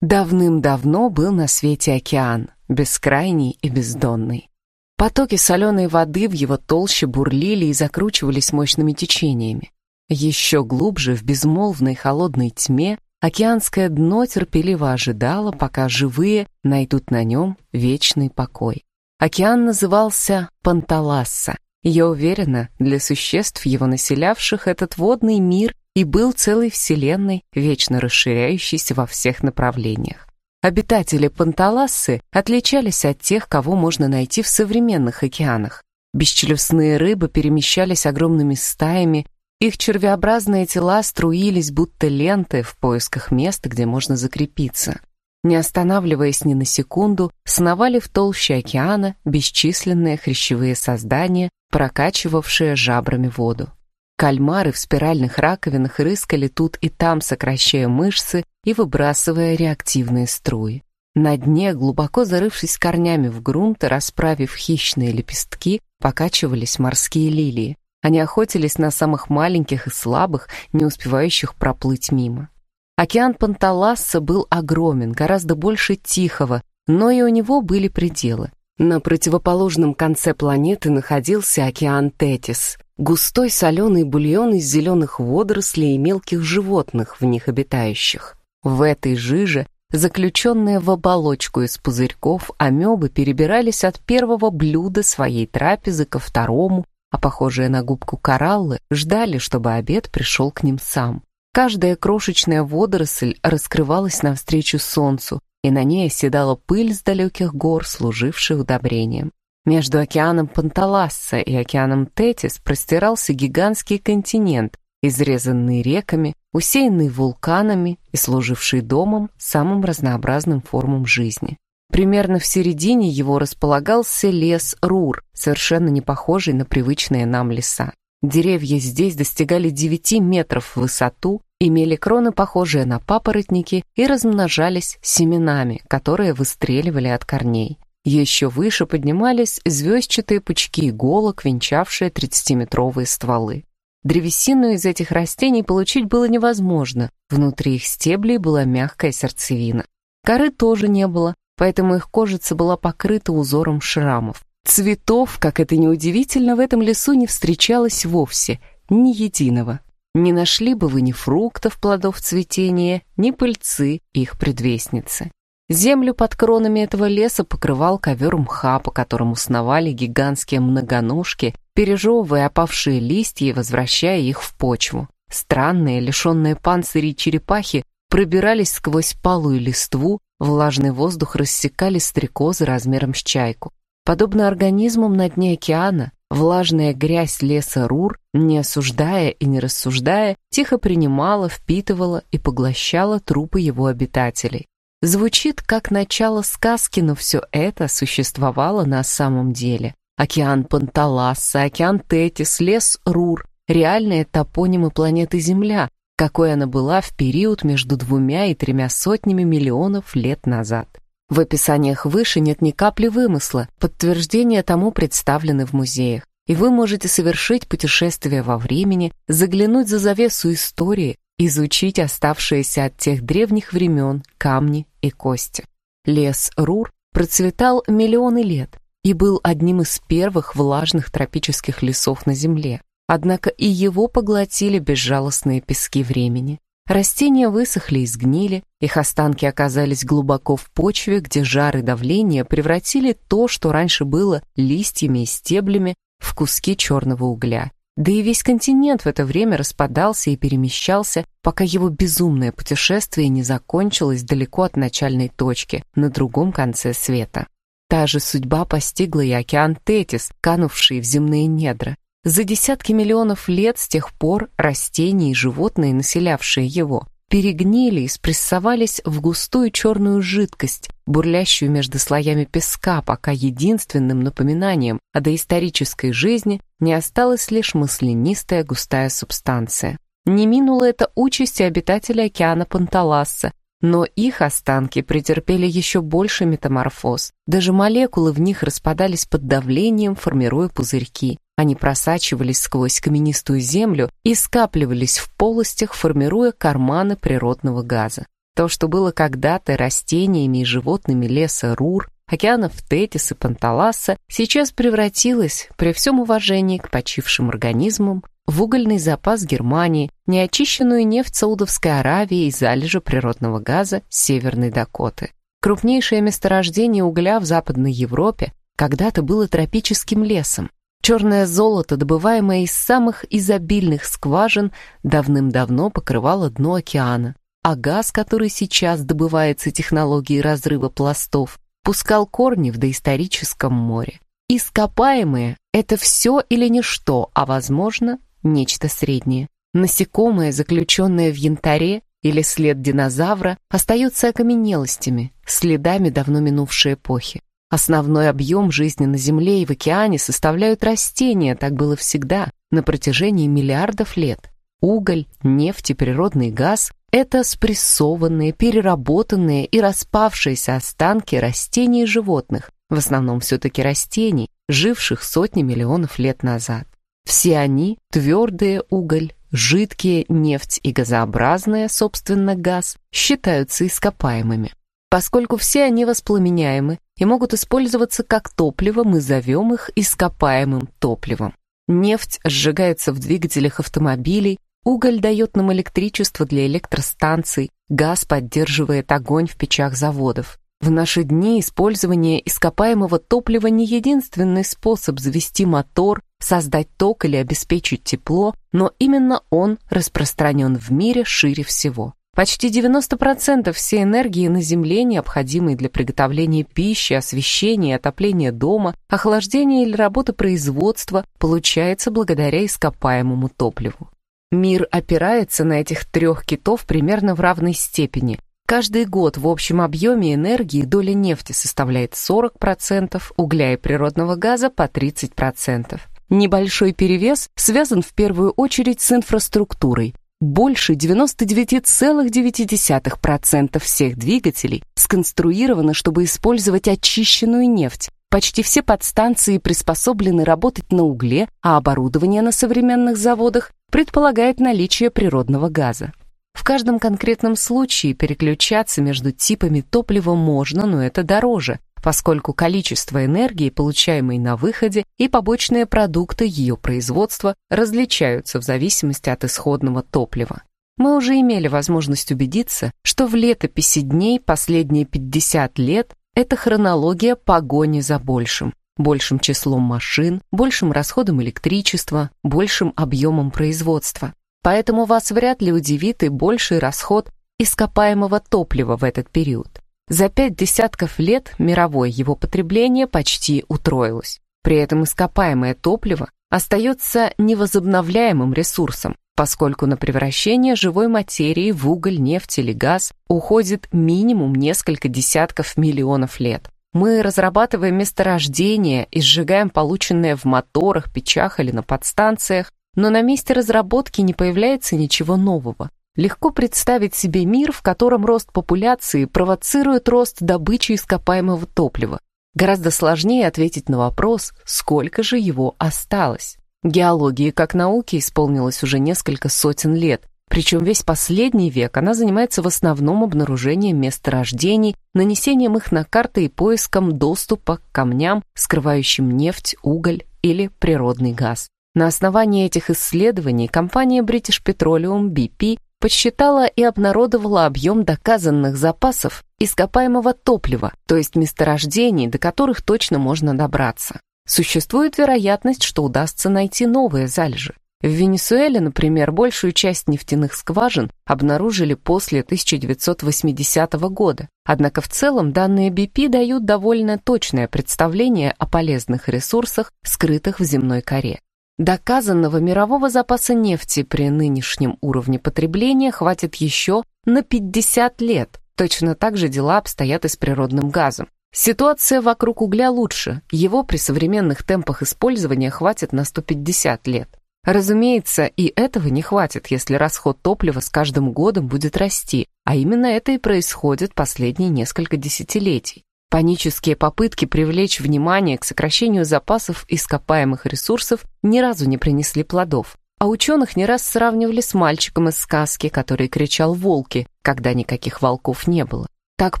Давным-давно был на свете океан, бескрайний и бездонный. Потоки соленой воды в его толще бурлили и закручивались мощными течениями. Еще глубже, в безмолвной холодной тьме, океанское дно терпеливо ожидало, пока живые найдут на нем вечный покой. Океан назывался Панталасса. Я уверена, для существ, его населявших этот водный мир и был целой вселенной, вечно расширяющейся во всех направлениях. Обитатели Панталассы отличались от тех, кого можно найти в современных океанах. Бесчелюстные рыбы перемещались огромными стаями, их червеобразные тела струились, будто ленты, в поисках места, где можно закрепиться. Не останавливаясь ни на секунду, сновали в толще океана бесчисленные хрящевые создания, прокачивавшие жабрами воду. Кальмары в спиральных раковинах рыскали тут и там, сокращая мышцы и выбрасывая реактивные струи. На дне, глубоко зарывшись корнями в грунт и расправив хищные лепестки, покачивались морские лилии. Они охотились на самых маленьких и слабых, не успевающих проплыть мимо. Океан Панталасса был огромен, гораздо больше Тихого, но и у него были пределы. На противоположном конце планеты находился океан Тетис, густой соленый бульон из зеленых водорослей и мелких животных, в них обитающих. В этой жиже, заключенные в оболочку из пузырьков, амебы перебирались от первого блюда своей трапезы ко второму, а похожие на губку кораллы ждали, чтобы обед пришел к ним сам. Каждая крошечная водоросль раскрывалась навстречу солнцу, и на ней оседала пыль с далеких гор, служившая удобрением. Между океаном Панталасса и океаном Тетис простирался гигантский континент, изрезанный реками, усеянный вулканами и служивший домом самым разнообразным формам жизни. Примерно в середине его располагался лес Рур, совершенно не похожий на привычные нам леса. Деревья здесь достигали 9 метров в высоту, имели кроны, похожие на папоротники, и размножались семенами, которые выстреливали от корней. Еще выше поднимались звездчатые пучки иголок, венчавшие 30-метровые стволы. Древесину из этих растений получить было невозможно, внутри их стеблей была мягкая сердцевина. Коры тоже не было, поэтому их кожица была покрыта узором шрамов. Цветов, как это неудивительно, в этом лесу не встречалось вовсе, ни единого. Не нашли бы вы ни фруктов, плодов цветения, ни пыльцы, их предвестницы. Землю под кронами этого леса покрывал ковер мха, по которому сновали гигантские многоножки, пережевывая опавшие листья и возвращая их в почву. Странные, лишенные панцирей черепахи пробирались сквозь палую листву, влажный воздух рассекали стрекозы размером с чайку. Подобно организмам на дне океана, влажная грязь леса Рур, не осуждая и не рассуждая, тихо принимала, впитывала и поглощала трупы его обитателей. Звучит как начало сказки, но все это существовало на самом деле. Океан Панталасса, океан Тетис, лес Рур — реальные топонимы планеты Земля, какой она была в период между двумя и тремя сотнями миллионов лет назад. В описаниях выше нет ни капли вымысла, подтверждения тому представлены в музеях. И вы можете совершить путешествие во времени, заглянуть за завесу истории, изучить оставшиеся от тех древних времен камни и кости. Лес Рур процветал миллионы лет и был одним из первых влажных тропических лесов на Земле. Однако и его поглотили безжалостные пески времени. Растения высохли и сгнили, их останки оказались глубоко в почве, где жар и давление превратили то, что раньше было листьями и стеблями, в куски черного угля. Да и весь континент в это время распадался и перемещался, пока его безумное путешествие не закончилось далеко от начальной точки, на другом конце света. Та же судьба постигла и океан Тетис, канувший в земные недра. За десятки миллионов лет с тех пор растения и животные, населявшие его, перегнили и спрессовались в густую черную жидкость, бурлящую между слоями песка, пока единственным напоминанием о доисторической жизни не осталась лишь маслянистая густая субстанция. Не минула эта участь и обитателей океана Панталасса, но их останки претерпели еще больше метаморфоз. Даже молекулы в них распадались под давлением, формируя пузырьки. Они просачивались сквозь каменистую землю и скапливались в полостях, формируя карманы природного газа. То, что было когда-то растениями и животными леса Рур, океанов Тетис и Панталаса, сейчас превратилось, при всем уважении к почившим организмам, в угольный запас Германии, неочищенную нефть Саудовской Аравии и залежи природного газа Северной Дакоты. Крупнейшее месторождение угля в Западной Европе когда-то было тропическим лесом. Черное золото, добываемое из самых изобильных скважин, давным-давно покрывало дно океана, а газ, который сейчас добывается технологией разрыва пластов, пускал корни в доисторическом море. Ископаемые — это все или ничто, а, возможно, нечто среднее. Насекомое, заключенное в янтаре, или след динозавра, остаются окаменелостями, следами давно минувшей эпохи. Основной объем жизни на Земле и в океане составляют растения, так было всегда, на протяжении миллиардов лет. Уголь, нефть и природный газ – это спрессованные, переработанные и распавшиеся останки растений и животных, в основном все-таки растений, живших сотни миллионов лет назад. Все они, твердые уголь, жидкие нефть и газообразные, собственно, газ, считаются ископаемыми. Поскольку все они воспламеняемы и могут использоваться как топливо, мы зовем их ископаемым топливом. Нефть сжигается в двигателях автомобилей, уголь дает нам электричество для электростанций, газ поддерживает огонь в печах заводов. В наши дни использование ископаемого топлива не единственный способ завести мотор, создать ток или обеспечить тепло, но именно он распространен в мире шире всего. Почти 90% всей энергии на Земле, необходимой для приготовления пищи, освещения, отопления дома, охлаждения или работы производства, получается благодаря ископаемому топливу. Мир опирается на этих трех китов примерно в равной степени, Каждый год в общем объеме энергии доля нефти составляет 40%, угля и природного газа по 30%. Небольшой перевес связан в первую очередь с инфраструктурой. Больше 99,9% всех двигателей сконструировано, чтобы использовать очищенную нефть. Почти все подстанции приспособлены работать на угле, а оборудование на современных заводах предполагает наличие природного газа. В каждом конкретном случае переключаться между типами топлива можно, но это дороже, поскольку количество энергии, получаемой на выходе, и побочные продукты ее производства различаются в зависимости от исходного топлива. Мы уже имели возможность убедиться, что в летописи дней последние 50 лет это хронология погони за большим, большим числом машин, большим расходом электричества, большим объемом производства. Поэтому вас вряд ли удивит и больший расход ископаемого топлива в этот период. За пять десятков лет мировое его потребление почти утроилось. При этом ископаемое топливо остается невозобновляемым ресурсом, поскольку на превращение живой материи в уголь, нефть или газ уходит минимум несколько десятков миллионов лет. Мы разрабатываем месторождения и сжигаем полученное в моторах, печах или на подстанциях, но на месте разработки не появляется ничего нового. Легко представить себе мир, в котором рост популяции провоцирует рост добычи ископаемого топлива. Гораздо сложнее ответить на вопрос, сколько же его осталось. Геологии как науки исполнилось уже несколько сотен лет, причем весь последний век она занимается в основном обнаружением месторождений, нанесением их на карты и поиском доступа к камням, скрывающим нефть, уголь или природный газ. На основании этих исследований компания British Petroleum BP подсчитала и обнародовала объем доказанных запасов ископаемого топлива, то есть месторождений, до которых точно можно добраться. Существует вероятность, что удастся найти новые залежи. В Венесуэле, например, большую часть нефтяных скважин обнаружили после 1980 года. Однако в целом данные BP дают довольно точное представление о полезных ресурсах, скрытых в земной коре. Доказанного мирового запаса нефти при нынешнем уровне потребления хватит еще на 50 лет. Точно так же дела обстоят и с природным газом. Ситуация вокруг угля лучше, его при современных темпах использования хватит на 150 лет. Разумеется, и этого не хватит, если расход топлива с каждым годом будет расти, а именно это и происходит последние несколько десятилетий. Панические попытки привлечь внимание к сокращению запасов ископаемых ресурсов ни разу не принесли плодов. А ученых не раз сравнивали с мальчиком из сказки, который кричал «волки», когда никаких волков не было. Так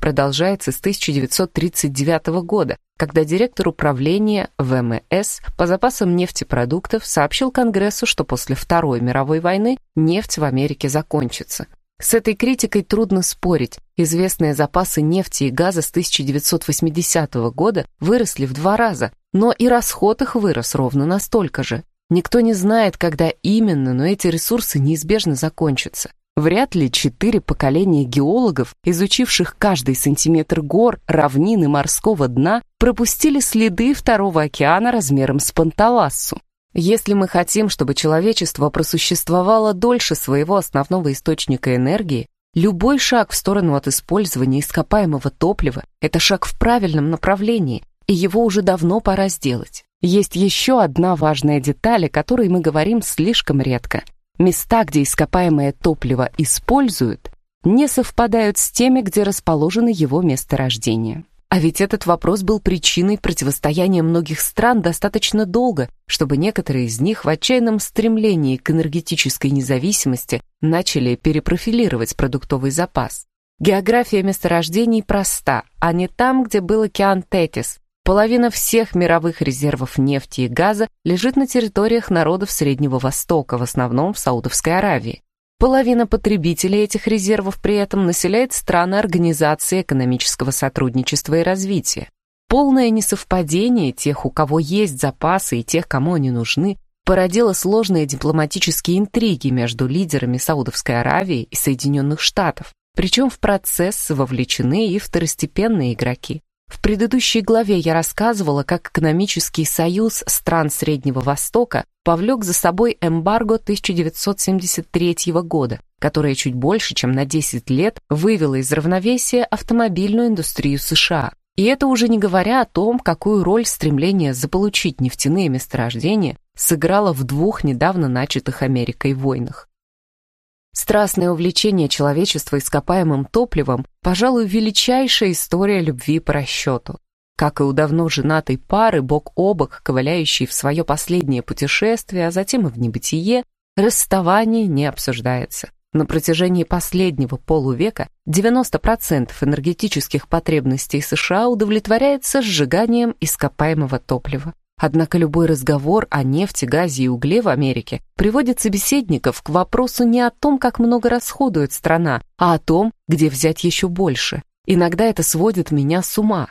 продолжается с 1939 года, когда директор управления ВМС по запасам нефтепродуктов сообщил Конгрессу, что после Второй мировой войны нефть в Америке закончится. С этой критикой трудно спорить. Известные запасы нефти и газа с 1980 года выросли в два раза, но и расход их вырос ровно настолько же. Никто не знает, когда именно, но эти ресурсы неизбежно закончатся. Вряд ли четыре поколения геологов, изучивших каждый сантиметр гор, равнин и морского дна, пропустили следы Второго океана размером с Панталассу. Если мы хотим, чтобы человечество просуществовало дольше своего основного источника энергии, любой шаг в сторону от использования ископаемого топлива – это шаг в правильном направлении, и его уже давно пора сделать. Есть еще одна важная деталь, о которой мы говорим слишком редко. Места, где ископаемое топливо используют, не совпадают с теми, где расположено его месторождение. А ведь этот вопрос был причиной противостояния многих стран достаточно долго, чтобы некоторые из них в отчаянном стремлении к энергетической независимости начали перепрофилировать продуктовый запас. География месторождений проста, а не там, где был океан Тетис. Половина всех мировых резервов нефти и газа лежит на территориях народов Среднего Востока, в основном в Саудовской Аравии. Половина потребителей этих резервов при этом населяет страны Организации экономического сотрудничества и развития. Полное несовпадение тех, у кого есть запасы, и тех, кому они нужны, породило сложные дипломатические интриги между лидерами Саудовской Аравии и Соединенных Штатов. Причем в процесс вовлечены и второстепенные игроки. В предыдущей главе я рассказывала, как экономический союз стран Среднего Востока повлек за собой эмбарго 1973 года, которое чуть больше, чем на 10 лет вывело из равновесия автомобильную индустрию США. И это уже не говоря о том, какую роль стремление заполучить нефтяные месторождения сыграло в двух недавно начатых Америкой войнах. Страстное увлечение человечества ископаемым топливом, пожалуй, величайшая история любви по расчету. Как и у давно женатой пары, бок о бок, ковыляющей в свое последнее путешествие, а затем и в небытие, расставание не обсуждается. На протяжении последнего полувека 90% энергетических потребностей США удовлетворяется сжиганием ископаемого топлива. Однако любой разговор о нефти, газе и угле в Америке приводит собеседников к вопросу не о том, как много расходует страна, а о том, где взять еще больше. Иногда это сводит меня с ума.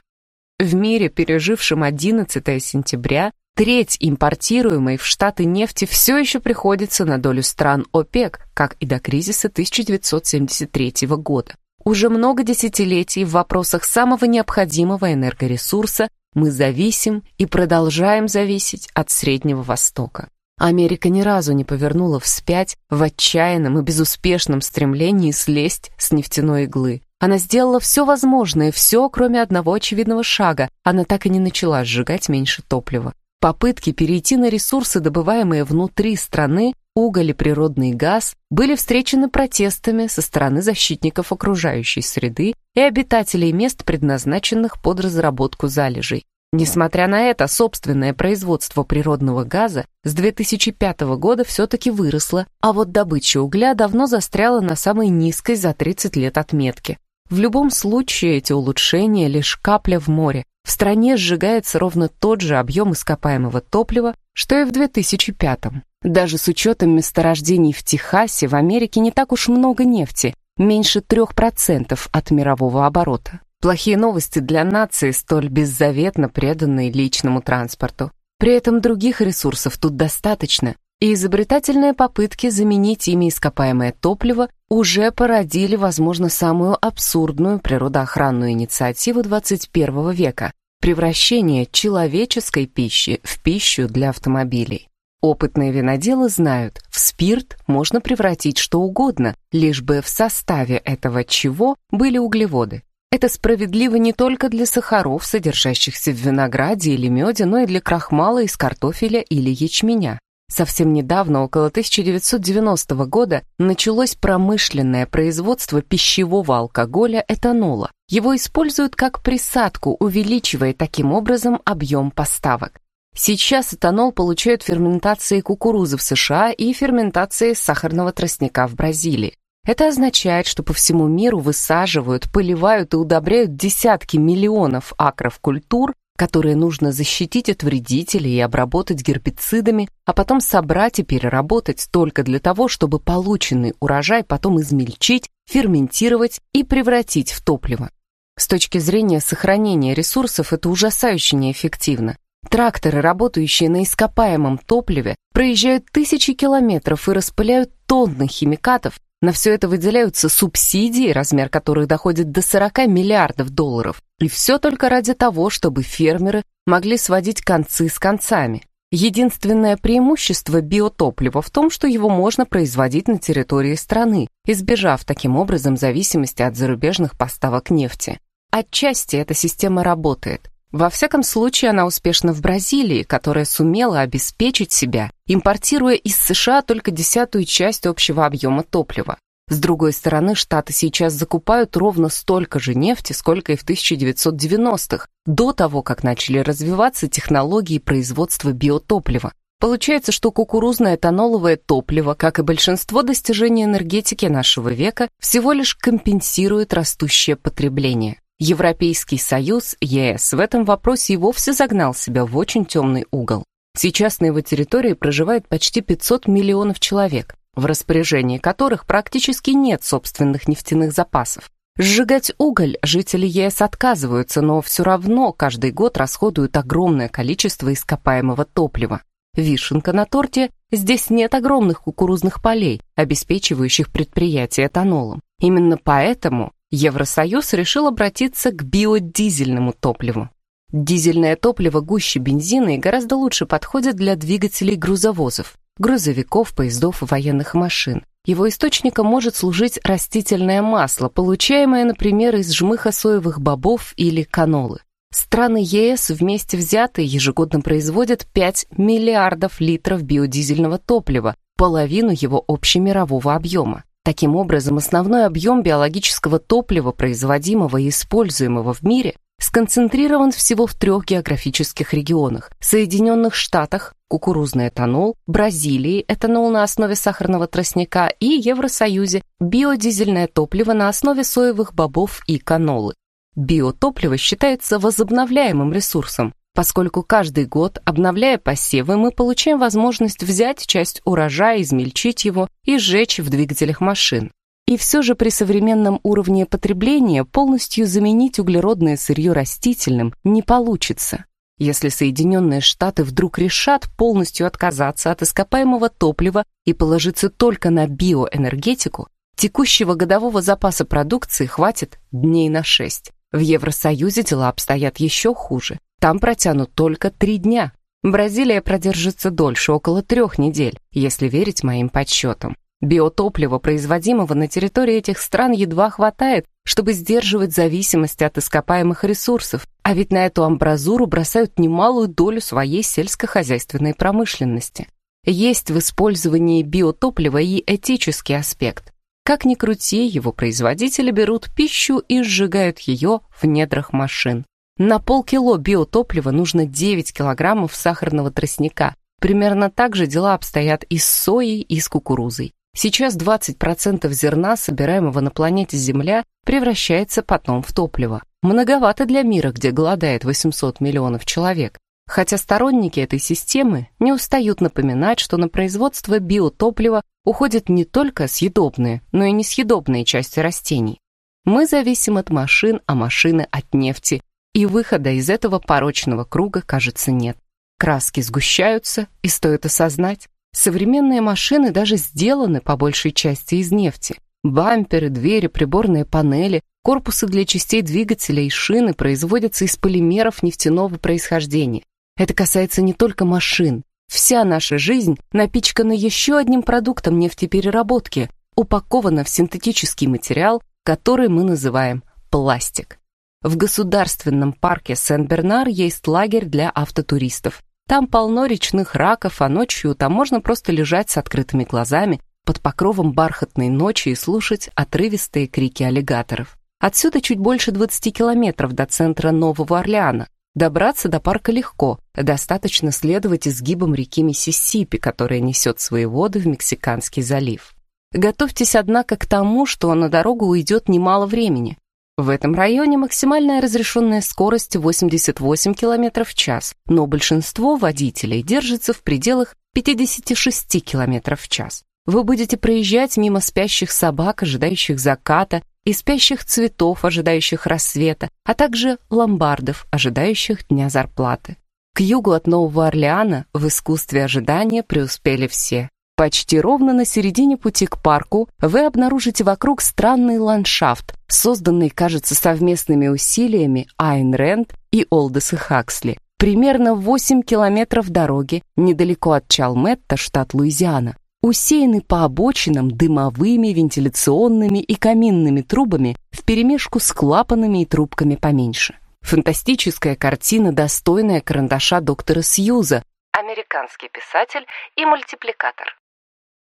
В мире, пережившем 11 сентября, треть импортируемой в Штаты нефти все еще приходится на долю стран ОПЕК, как и до кризиса 1973 года. Уже много десятилетий в вопросах самого необходимого энергоресурса мы зависим и продолжаем зависеть от Среднего Востока. Америка ни разу не повернула вспять в отчаянном и безуспешном стремлении слезть с нефтяной иглы. Она сделала все возможное, все, кроме одного очевидного шага. Она так и не начала сжигать меньше топлива. Попытки перейти на ресурсы, добываемые внутри страны, уголь и природный газ, были встречены протестами со стороны защитников окружающей среды и обитателей мест, предназначенных под разработку залежей. Несмотря на это, собственное производство природного газа с 2005 года все-таки выросло, а вот добыча угля давно застряла на самой низкой за 30 лет отметке. В любом случае эти улучшения лишь капля в море. В стране сжигается ровно тот же объем ископаемого топлива, что и в 2005. Даже с учетом месторождений в Техасе в Америке не так уж много нефти, меньше 3% от мирового оборота. Плохие новости для нации, столь беззаветно преданной личному транспорту. При этом других ресурсов тут достаточно, и изобретательные попытки заменить ими ископаемое топливо уже породили, возможно, самую абсурдную природоохранную инициативу 21 века – превращение человеческой пищи в пищу для автомобилей. Опытные виноделы знают, в спирт можно превратить что угодно, лишь бы в составе этого чего были углеводы. Это справедливо не только для сахаров, содержащихся в винограде или меде, но и для крахмала из картофеля или ячменя. Совсем недавно, около 1990 года, началось промышленное производство пищевого алкоголя этанола. Его используют как присадку, увеличивая таким образом объем поставок. Сейчас этанол получают ферментацией кукурузы в США и ферментацией сахарного тростника в Бразилии. Это означает, что по всему миру высаживают, поливают и удобряют десятки миллионов акров культур, которые нужно защитить от вредителей и обработать гербицидами, а потом собрать и переработать только для того, чтобы полученный урожай потом измельчить, ферментировать и превратить в топливо. С точки зрения сохранения ресурсов это ужасающе неэффективно. Тракторы, работающие на ископаемом топливе, проезжают тысячи километров и распыляют тонны химикатов, на все это выделяются субсидии, размер которых доходит до 40 миллиардов долларов. И все только ради того, чтобы фермеры могли сводить концы с концами. Единственное преимущество биотоплива в том, что его можно производить на территории страны, избежав таким образом зависимости от зарубежных поставок нефти. Отчасти эта система работает. Во всяком случае, она успешна в Бразилии, которая сумела обеспечить себя, импортируя из США только десятую часть общего объема топлива. С другой стороны, Штаты сейчас закупают ровно столько же нефти, сколько и в 1990-х, до того, как начали развиваться технологии производства биотоплива. Получается, что кукурузное этаноловое топливо, как и большинство достижений энергетики нашего века, всего лишь компенсирует растущее потребление. Европейский Союз, ЕС, в этом вопросе и вовсе загнал себя в очень темный угол. Сейчас на его территории проживает почти 500 миллионов человек, в распоряжении которых практически нет собственных нефтяных запасов. Сжигать уголь жители ЕС отказываются, но все равно каждый год расходуют огромное количество ископаемого топлива. Вишенка на торте – здесь нет огромных кукурузных полей, обеспечивающих предприятия этанолом. Именно поэтому Евросоюз решил обратиться к биодизельному топливу. Дизельное топливо гуще бензина и гораздо лучше подходит для двигателей грузовозов, грузовиков, поездов военных машин. Его источником может служить растительное масло, получаемое, например, из жмыха соевых бобов или канолы. Страны ЕС вместе взятые ежегодно производят 5 миллиардов литров биодизельного топлива, половину его общемирового объема. Таким образом, основной объем биологического топлива, производимого и используемого в мире, сконцентрирован всего в трех географических регионах – Соединенных Штатах, кукурузный этанол, Бразилии, этанол на основе сахарного тростника и Евросоюзе, биодизельное топливо на основе соевых бобов и канолы. Биотопливо считается возобновляемым ресурсом, поскольку каждый год, обновляя посевы, мы получаем возможность взять часть урожая, измельчить его и сжечь в двигателях машин. И все же при современном уровне потребления полностью заменить углеродное сырье растительным не получится. Если Соединенные Штаты вдруг решат полностью отказаться от ископаемого топлива и положиться только на биоэнергетику, текущего годового запаса продукции хватит дней на 6. В Евросоюзе дела обстоят еще хуже. Там протянут только три дня. Бразилия продержится дольше, около трех недель, если верить моим подсчетам. Биотоплива, производимого на территории этих стран, едва хватает, чтобы сдерживать зависимость от ископаемых ресурсов, а ведь на эту амбразуру бросают немалую долю своей сельскохозяйственной промышленности. Есть в использовании биотоплива и этический аспект. Как ни крути, его производители берут пищу и сжигают ее в недрах машин. На полкило биотоплива нужно 9 килограммов сахарного тростника. Примерно так же дела обстоят и с соей, и с кукурузой. Сейчас 20% зерна, собираемого на планете Земля, превращается потом в топливо. Многовато для мира, где голодает 800 миллионов человек. Хотя сторонники этой системы не устают напоминать, что на производство биотоплива уходят не только съедобные, но и несъедобные части растений. Мы зависим от машин, а машины от нефти, и выхода из этого порочного круга, кажется, нет. Краски сгущаются, и стоит осознать, современные машины даже сделаны по большей части из нефти. Бамперы, двери, приборные панели, корпусы для частей двигателя и шины производятся из полимеров нефтяного происхождения. Это касается не только машин. Вся наша жизнь напичкана еще одним продуктом нефтепереработки, упакована в синтетический материал, который мы называем пластик. В государственном парке Сен-Бернар есть лагерь для автотуристов. Там полно речных раков, а ночью там можно просто лежать с открытыми глазами под покровом бархатной ночи и слушать отрывистые крики аллигаторов. Отсюда чуть больше 20 километров до центра Нового Орлеана. Добраться до парка легко, достаточно следовать изгибам реки Миссисипи, которая несет свои воды в Мексиканский залив. Готовьтесь, однако, к тому, что на дорогу уйдет немало времени. В этом районе максимальная разрешенная скорость 88 км в час, но большинство водителей держится в пределах 56 км в час. Вы будете проезжать мимо спящих собак, ожидающих заката, и спящих цветов, ожидающих рассвета, а также ломбардов, ожидающих дня зарплаты. К югу от Нового Орлеана в искусстве ожидания преуспели все. Почти ровно на середине пути к парку вы обнаружите вокруг странный ландшафт, созданный, кажется, совместными усилиями Айн Рэнд и Олдеса Хаксли. Примерно 8 километров дороги недалеко от Чалметта, штат Луизиана, усеяны по обочинам дымовыми, вентиляционными и каминными трубами вперемешку с клапанами и трубками поменьше. Фантастическая картина, достойная карандаша доктора Сьюза, американский писатель и мультипликатор.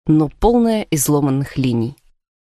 Но полная изломанных линий.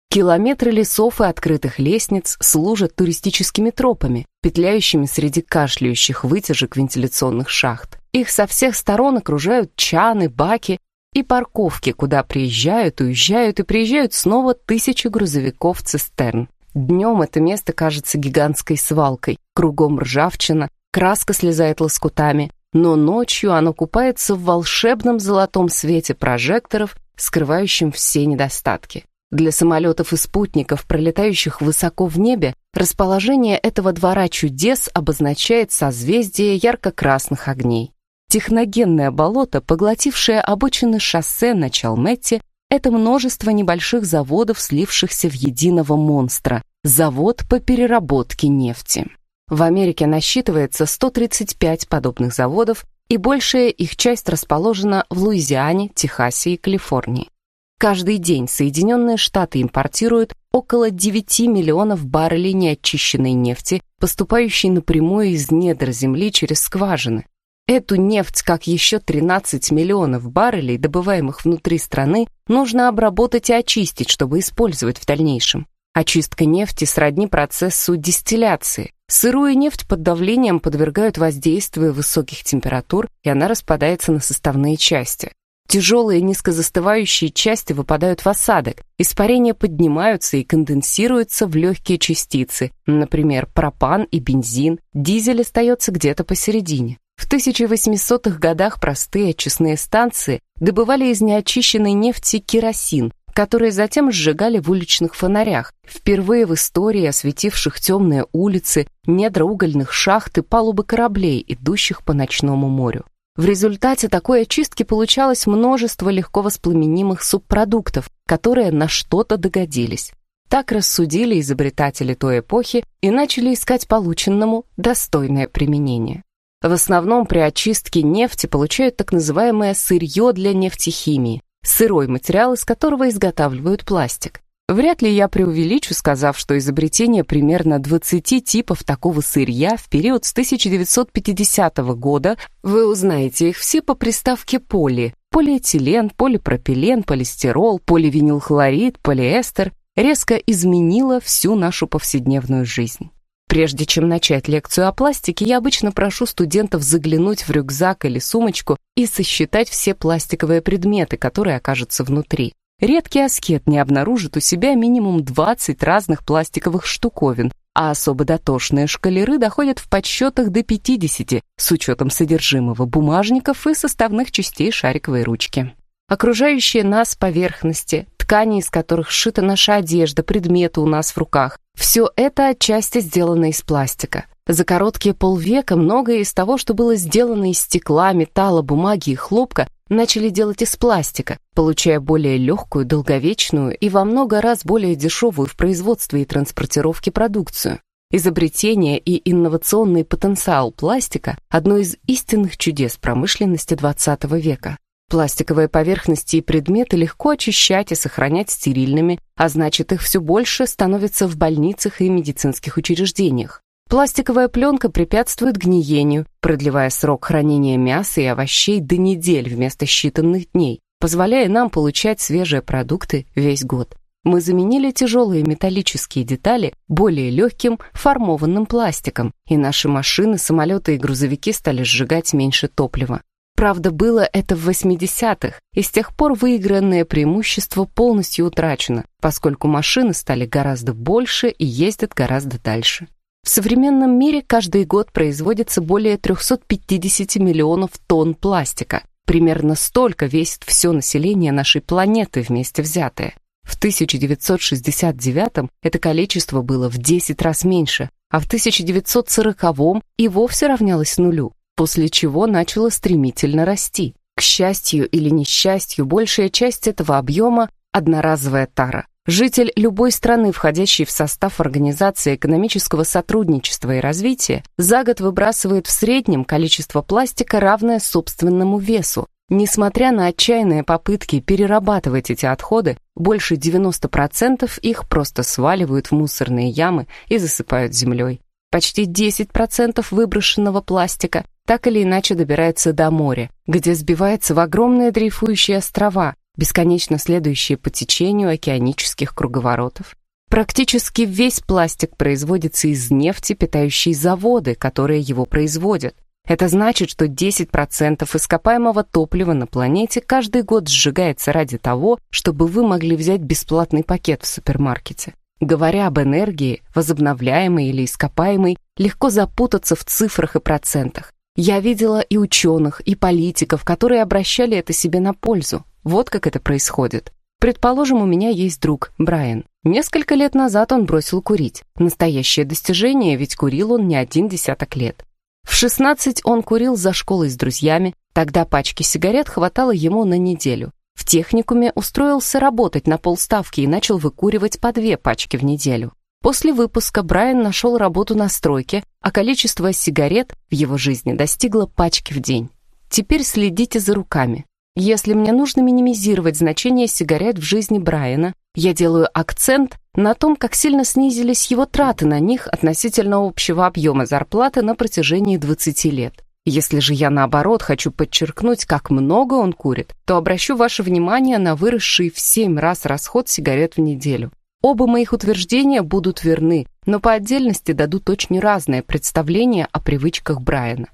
Километры лесов и открытых лестниц служат туристическими тропами, петляющими среди кашляющих вытяжек вентиляционных шахт. Их со всех сторон окружают чаны, баки и парковки, куда приезжают, уезжают и приезжают снова тысячи грузовиков-цистерн. Днем это место кажется гигантской свалкой, кругом ржавчина, краска слезает лоскутами, но ночью оно купается в волшебном золотом свете прожекторов, скрывающем все недостатки. Для самолетов и спутников, пролетающих высоко в небе, расположение этого двора чудес обозначает созвездие ярко-красных огней. Техногенное болото, поглотившее обочины шоссе на Чалметте, это множество небольших заводов, слившихся в единого монстра – завод по переработке нефти. В Америке насчитывается 135 подобных заводов, и большая их часть расположена в Луизиане, Техасе и Калифорнии. Каждый день Соединенные Штаты импортируют около 9 миллионов баррелей неочищенной нефти, поступающей напрямую из недр земли через скважины. Эту нефть, как еще 13 миллионов баррелей, добываемых внутри страны, нужно обработать и очистить, чтобы использовать в дальнейшем. Очистка нефти сродни процессу дистилляции. Сырую нефть под давлением подвергают воздействию высоких температур, и она распадается на составные части. Тяжелые низкозастывающие части выпадают в осадок, испарения поднимаются и конденсируются в легкие частицы, например, пропан и бензин, дизель остается где-то посередине. В 1800-х годах простые очистные станции добывали из неочищенной нефти керосин, который затем сжигали в уличных фонарях, впервые в истории осветивших темные улицы, недра угольных шахт и палубы кораблей, идущих по ночному морю. В результате такой очистки получалось множество легко воспламенимых субпродуктов, которые на что-то догодились. Так рассудили изобретатели той эпохи и начали искать полученному достойное применение. В основном при очистке нефти получают так называемое сырье для нефтехимии, сырой материал, из которого изготавливают пластик. Вряд ли я преувеличу, сказав, что изобретение примерно 20 типов такого сырья в период с 1950 года, вы узнаете их все по приставке «поли», полиэтилен, полипропилен, полистирол, поливинилхлорид, полиэстер, резко изменило всю нашу повседневную жизнь. Прежде чем начать лекцию о пластике, я обычно прошу студентов заглянуть в рюкзак или сумочку и сосчитать все пластиковые предметы, которые окажутся внутри. Редкий аскет не обнаружит у себя минимум 20 разных пластиковых штуковин, а особо дотошные шкалеры доходят в подсчетах до 50 с учетом содержимого бумажников и составных частей шариковой ручки. Окружающие нас поверхности, ткани, из которых сшита наша одежда, предметы у нас в руках. Все это отчасти сделано из пластика. За короткие полвека многое из того, что было сделано из стекла, металла, бумаги и хлопка, начали делать из пластика, получая более легкую, долговечную и во много раз более дешевую в производстве и транспортировке продукцию. Изобретение и инновационный потенциал пластика – одно из истинных чудес промышленности XX века. Пластиковые поверхности и предметы легко очищать и сохранять стерильными, а значит их все больше становится в больницах и медицинских учреждениях. Пластиковая пленка препятствует гниению, продлевая срок хранения мяса и овощей до недель вместо считанных дней, позволяя нам получать свежие продукты весь год. Мы заменили тяжелые металлические детали более легким формованным пластиком, и наши машины, самолеты и грузовики стали сжигать меньше топлива. Правда, было это в 80-х, и с тех пор выигранное преимущество полностью утрачено, поскольку машины стали гораздо больше и ездят гораздо дальше. В современном мире каждый год производится более 350 миллионов тонн пластика. Примерно столько весит все население нашей планеты вместе взятое. В 1969 это количество было в 10 раз меньше, а в 1940 и вовсе равнялось нулю, после чего начало стремительно расти. К счастью или несчастью, большая часть этого объема – одноразовая тара. Житель любой страны, входящей в состав Организации экономического сотрудничества и развития, за год выбрасывает в среднем количество пластика, равное собственному весу. Несмотря на отчаянные попытки перерабатывать эти отходы, больше 90% их просто сваливают в мусорные ямы и засыпают землей. Почти 10% выброшенного пластика так или иначе добирается до моря, где сбивается в огромные дрейфующие острова, бесконечно следующие по течению океанических круговоротов. Практически весь пластик производится из нефти, питающей заводы, которые его производят. Это значит, что 10% ископаемого топлива на планете каждый год сжигается ради того, чтобы вы могли взять бесплатный пакет в супермаркете. Говоря об энергии, возобновляемой или ископаемой, легко запутаться в цифрах и процентах. Я видела и ученых, и политиков, которые обращали это себе на пользу. Вот как это происходит. Предположим, у меня есть друг, Брайан. Несколько лет назад он бросил курить. Настоящее достижение, ведь курил он не один десяток лет. В 16 он курил за школой с друзьями, тогда пачки сигарет хватало ему на неделю. В техникуме устроился работать на полставки и начал выкуривать по две пачки в неделю. После выпуска Брайан нашел работу на стройке, а количество сигарет в его жизни достигло пачки в день. Теперь следите за руками. Если мне нужно минимизировать значение сигарет в жизни Брайана, я делаю акцент на том, как сильно снизились его траты на них относительно общего объема зарплаты на протяжении 20 лет. Если же я, наоборот, хочу подчеркнуть, как много он курит, то обращу ваше внимание на выросший в 7 раз расход сигарет в неделю. Оба моих утверждения будут верны, но по отдельности дадут очень разное представление о привычках Брайана.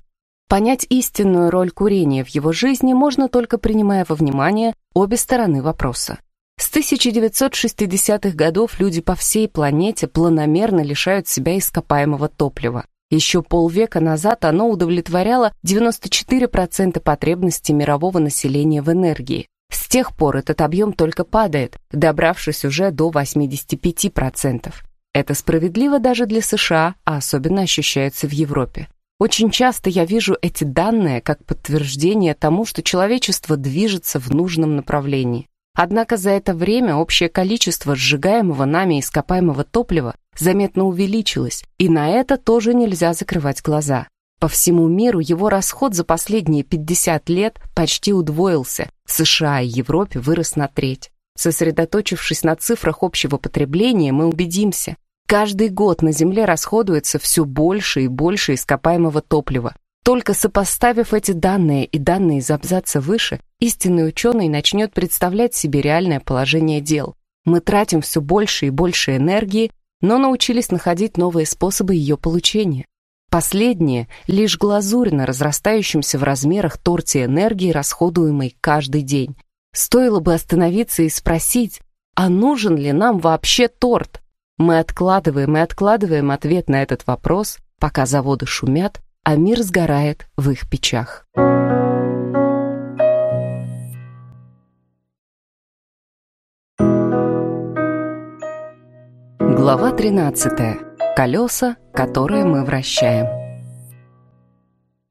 Понять истинную роль курения в его жизни можно только принимая во внимание обе стороны вопроса. С 1960-х годов люди по всей планете планомерно лишают себя ископаемого топлива. Еще полвека назад оно удовлетворяло 94% потребностей мирового населения в энергии. С тех пор этот объем только падает, добравшись уже до 85%. Это справедливо даже для США, а особенно ощущается в Европе. Очень часто я вижу эти данные как подтверждение тому, что человечество движется в нужном направлении. Однако за это время общее количество сжигаемого нами ископаемого топлива заметно увеличилось, и на это тоже нельзя закрывать глаза. По всему миру его расход за последние 50 лет почти удвоился, в США и Европе вырос на треть. Сосредоточившись на цифрах общего потребления, мы убедимся, Каждый год на Земле расходуется все больше и больше ископаемого топлива. Только сопоставив эти данные и данные из абзаца выше, истинный ученый начнет представлять себе реальное положение дел. Мы тратим все больше и больше энергии, но научились находить новые способы ее получения. Последнее — лишь глазурь на разрастающемся в размерах торте энергии, расходуемой каждый день. Стоило бы остановиться и спросить, а нужен ли нам вообще торт? Мы откладываем и откладываем ответ на этот вопрос, пока заводы шумят, а мир сгорает в их печах. Глава 13. Колеса, которые мы вращаем.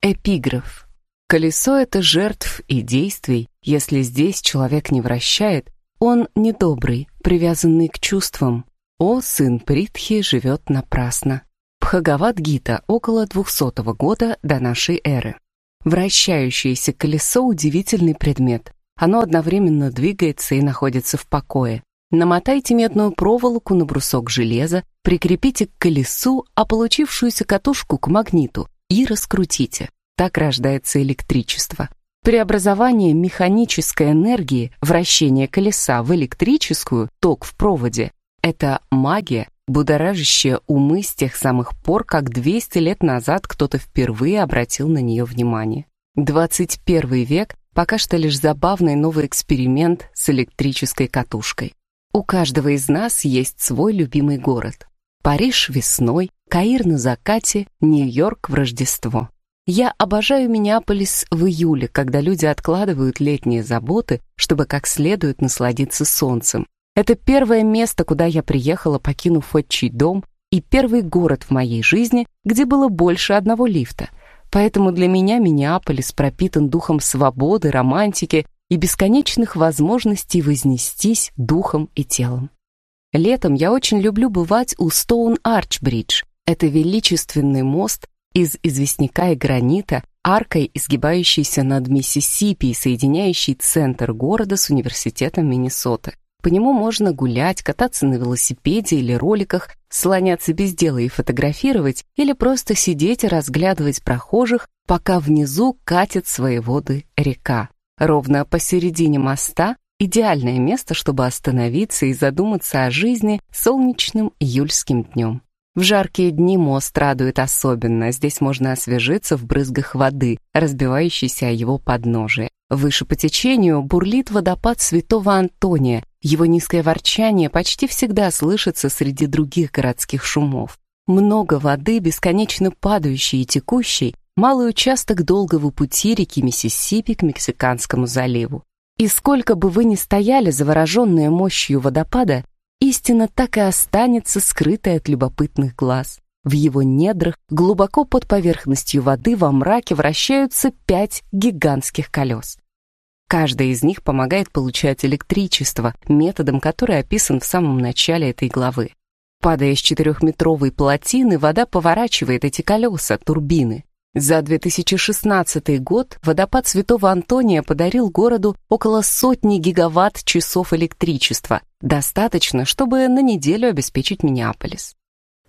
Эпиграф. Колесо — это жертв и действий. Если здесь человек не вращает, он недобрый, привязанный к чувствам, о, сын Притхи живет напрасно. Бхагавад-гита около 200 года до нашей эры. Вращающееся колесо – удивительный предмет. Оно одновременно двигается и находится в покое. Намотайте медную проволоку на брусок железа, прикрепите к колесу, а получившуюся катушку к магниту и раскрутите. Так рождается электричество. Преобразование механической энергии, вращение колеса в электрическую, ток в проводе – это магия, будоражащая умы с тех самых пор, как 200 лет назад кто-то впервые обратил на нее внимание. 21 век пока что лишь забавный новый эксперимент с электрической катушкой. У каждого из нас есть свой любимый город. Париж весной, Каир на закате, Нью-Йорк в Рождество. Я обожаю Миннеаполис в июле, когда люди откладывают летние заботы, чтобы как следует насладиться солнцем. Это первое место, куда я приехала, покинув отчий дом, и первый город в моей жизни, где было больше одного лифта. Поэтому для меня Миннеаполис пропитан духом свободы, романтики и бесконечных возможностей вознестись духом и телом. Летом я очень люблю бывать у Стоун Арч Бридж. Это величественный мост из известняка и гранита, аркой, изгибающейся над Миссисипи соединяющий центр города с университетом Миннесоты. По нему можно гулять, кататься на велосипеде или роликах, слоняться без дела и фотографировать, или просто сидеть и разглядывать прохожих, пока внизу катит свои воды река. Ровно посередине моста идеальное место, чтобы остановиться и задуматься о жизни солнечным июльским днем. В жаркие дни мост радует особенно, здесь можно освежиться в брызгах воды, разбивающейся о его подножие. Выше по течению бурлит водопад Святого Антония, его низкое ворчание почти всегда слышится среди других городских шумов. Много воды, бесконечно падающей и текущей, малый участок долгого пути реки Миссисипи к Мексиканскому заливу. И сколько бы вы ни стояли завороженные мощью водопада, истина так и останется скрытой от любопытных глаз. В его недрах, глубоко под поверхностью воды, во мраке вращаются пять гигантских колес. Каждая из них помогает получать электричество, методом, который описан в самом начале этой главы. Падая с четырехметровой плотины, вода поворачивает эти колеса, турбины. За 2016 год водопад Святого Антония подарил городу около сотни гигаватт-часов электричества, достаточно, чтобы на неделю обеспечить Миннеаполис.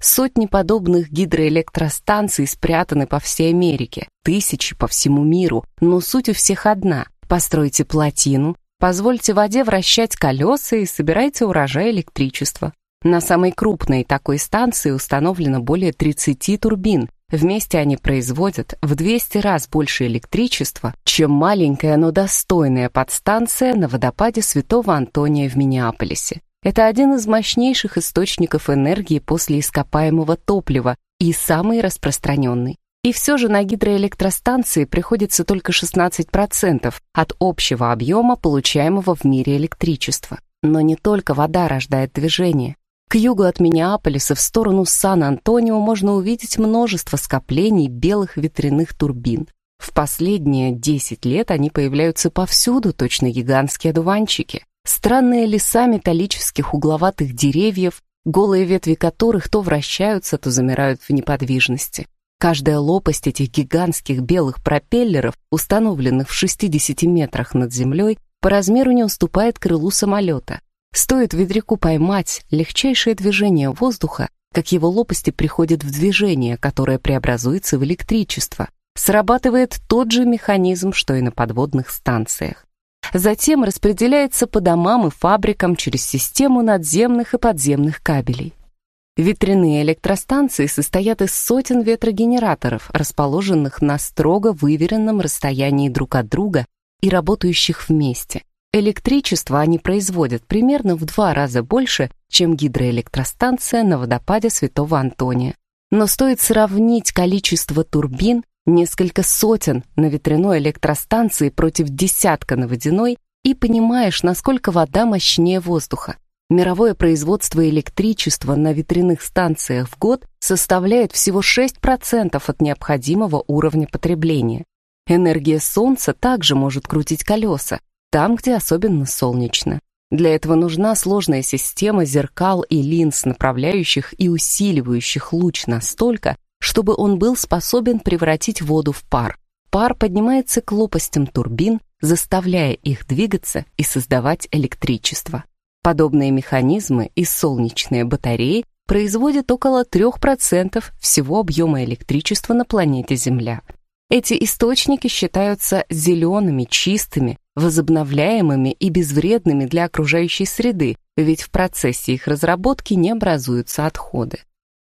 Сотни подобных гидроэлектростанций спрятаны по всей Америке, тысячи по всему миру, но суть у всех одна. Постройте плотину, позвольте воде вращать колеса и собирайте урожай электричества. На самой крупной такой станции установлено более 30 турбин, Вместе они производят в 200 раз больше электричества, чем маленькая, но достойная подстанция на водопаде Святого Антония в Миннеаполисе. Это один из мощнейших источников энергии после ископаемого топлива и самый распространенный. И все же на гидроэлектростанции приходится только 16% от общего объема получаемого в мире электричества. Но не только вода рождает движение. К югу от Миннеаполиса в сторону Сан-Антонио можно увидеть множество скоплений белых ветряных турбин. В последние 10 лет они появляются повсюду, точно гигантские одуванчики. Странные леса металлических угловатых деревьев, голые ветви которых то вращаются, то замирают в неподвижности. Каждая лопасть этих гигантских белых пропеллеров, установленных в 60 метрах над землей, по размеру не уступает крылу самолета. Стоит ветряку поймать легчайшее движение воздуха, как его лопасти приходят в движение, которое преобразуется в электричество. Срабатывает тот же механизм, что и на подводных станциях. Затем распределяется по домам и фабрикам через систему надземных и подземных кабелей. Ветряные электростанции состоят из сотен ветрогенераторов, расположенных на строго выверенном расстоянии друг от друга и работающих вместе. Электричество они производят примерно в два раза больше, чем гидроэлектростанция на водопаде Святого Антония. Но стоит сравнить количество турбин, несколько сотен на ветряной электростанции против десятка на водяной, и понимаешь, насколько вода мощнее воздуха. Мировое производство электричества на ветряных станциях в год составляет всего 6% от необходимого уровня потребления. Энергия Солнца также может крутить колеса, там, где особенно солнечно. Для этого нужна сложная система зеркал и линз, направляющих и усиливающих луч настолько, чтобы он был способен превратить воду в пар. Пар поднимается к лопастям турбин, заставляя их двигаться и создавать электричество. Подобные механизмы и солнечные батареи производят около 3% всего объема электричества на планете Земля. Эти источники считаются зелеными, чистыми, возобновляемыми и безвредными для окружающей среды, ведь в процессе их разработки не образуются отходы.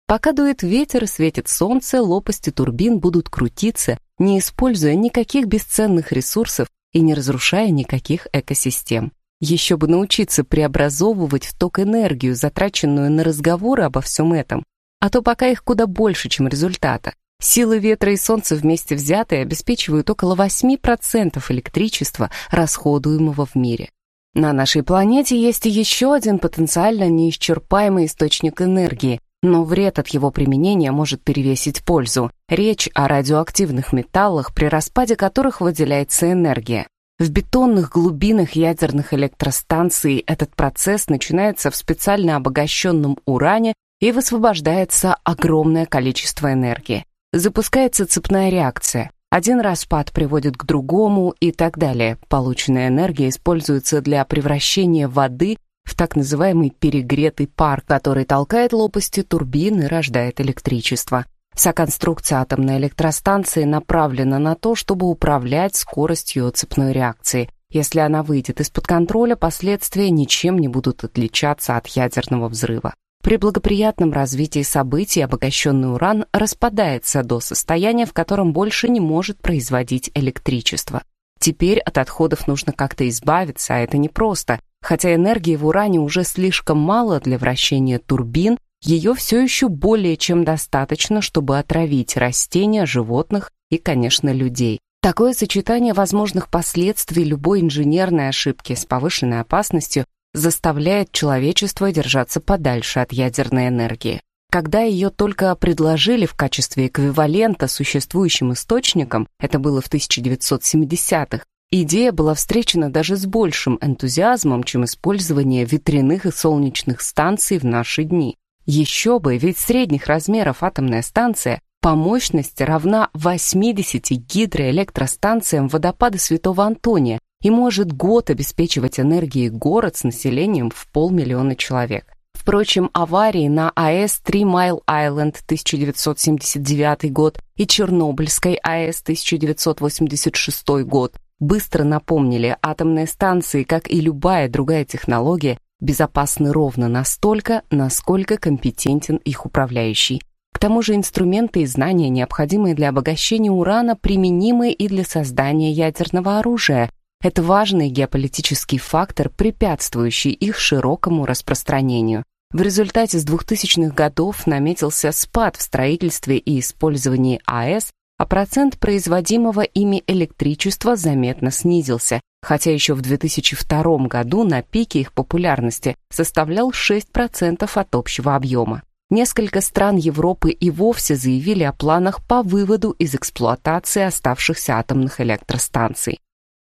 Пока дует ветер и светит солнце, лопасти турбин будут крутиться, не используя никаких бесценных ресурсов и не разрушая никаких экосистем. Еще бы научиться преобразовывать в ток энергию, затраченную на разговоры обо всем этом, а то пока их куда больше, чем результата. Силы ветра и солнца вместе взятые обеспечивают около 8% электричества, расходуемого в мире. На нашей планете есть еще один потенциально неисчерпаемый источник энергии, но вред от его применения может перевесить пользу. Речь о радиоактивных металлах, при распаде которых выделяется энергия. В бетонных глубинах ядерных электростанций этот процесс начинается в специально обогащенном уране и высвобождается огромное количество энергии. Запускается цепная реакция. Один распад приводит к другому и так далее. Полученная энергия используется для превращения воды в так называемый перегретый пар, который толкает лопасти турбин и рождает электричество. Вся конструкция атомной электростанции направлена на то, чтобы управлять скоростью цепной реакции. Если она выйдет из-под контроля, последствия ничем не будут отличаться от ядерного взрыва. При благоприятном развитии событий обогащенный уран распадается до состояния, в котором больше не может производить электричество. Теперь от отходов нужно как-то избавиться, а это непросто. Хотя энергии в уране уже слишком мало для вращения турбин, ее все еще более чем достаточно, чтобы отравить растения, животных и, конечно, людей. Такое сочетание возможных последствий любой инженерной ошибки с повышенной опасностью заставляет человечество держаться подальше от ядерной энергии. Когда ее только предложили в качестве эквивалента существующим источникам, это было в 1970-х, Идея была встречена даже с большим энтузиазмом, чем использование ветряных и солнечных станций в наши дни. Еще бы, ведь средних размеров атомная станция по мощности равна 80 гидроэлектростанциям водопада Святого Антония и может год обеспечивать энергией город с населением в полмиллиона человек. Впрочем, аварии на АЭС Три Mile Island 1979 год и Чернобыльской АЭС 1986 год быстро напомнили, атомные станции, как и любая другая технология, безопасны ровно настолько, насколько компетентен их управляющий. К тому же инструменты и знания, необходимые для обогащения урана, применимы и для создания ядерного оружия. Это важный геополитический фактор, препятствующий их широкому распространению. В результате с 2000-х годов наметился спад в строительстве и использовании АЭС а процент производимого ими электричества заметно снизился, хотя еще в 2002 году на пике их популярности составлял 6% от общего объема. Несколько стран Европы и вовсе заявили о планах по выводу из эксплуатации оставшихся атомных электростанций.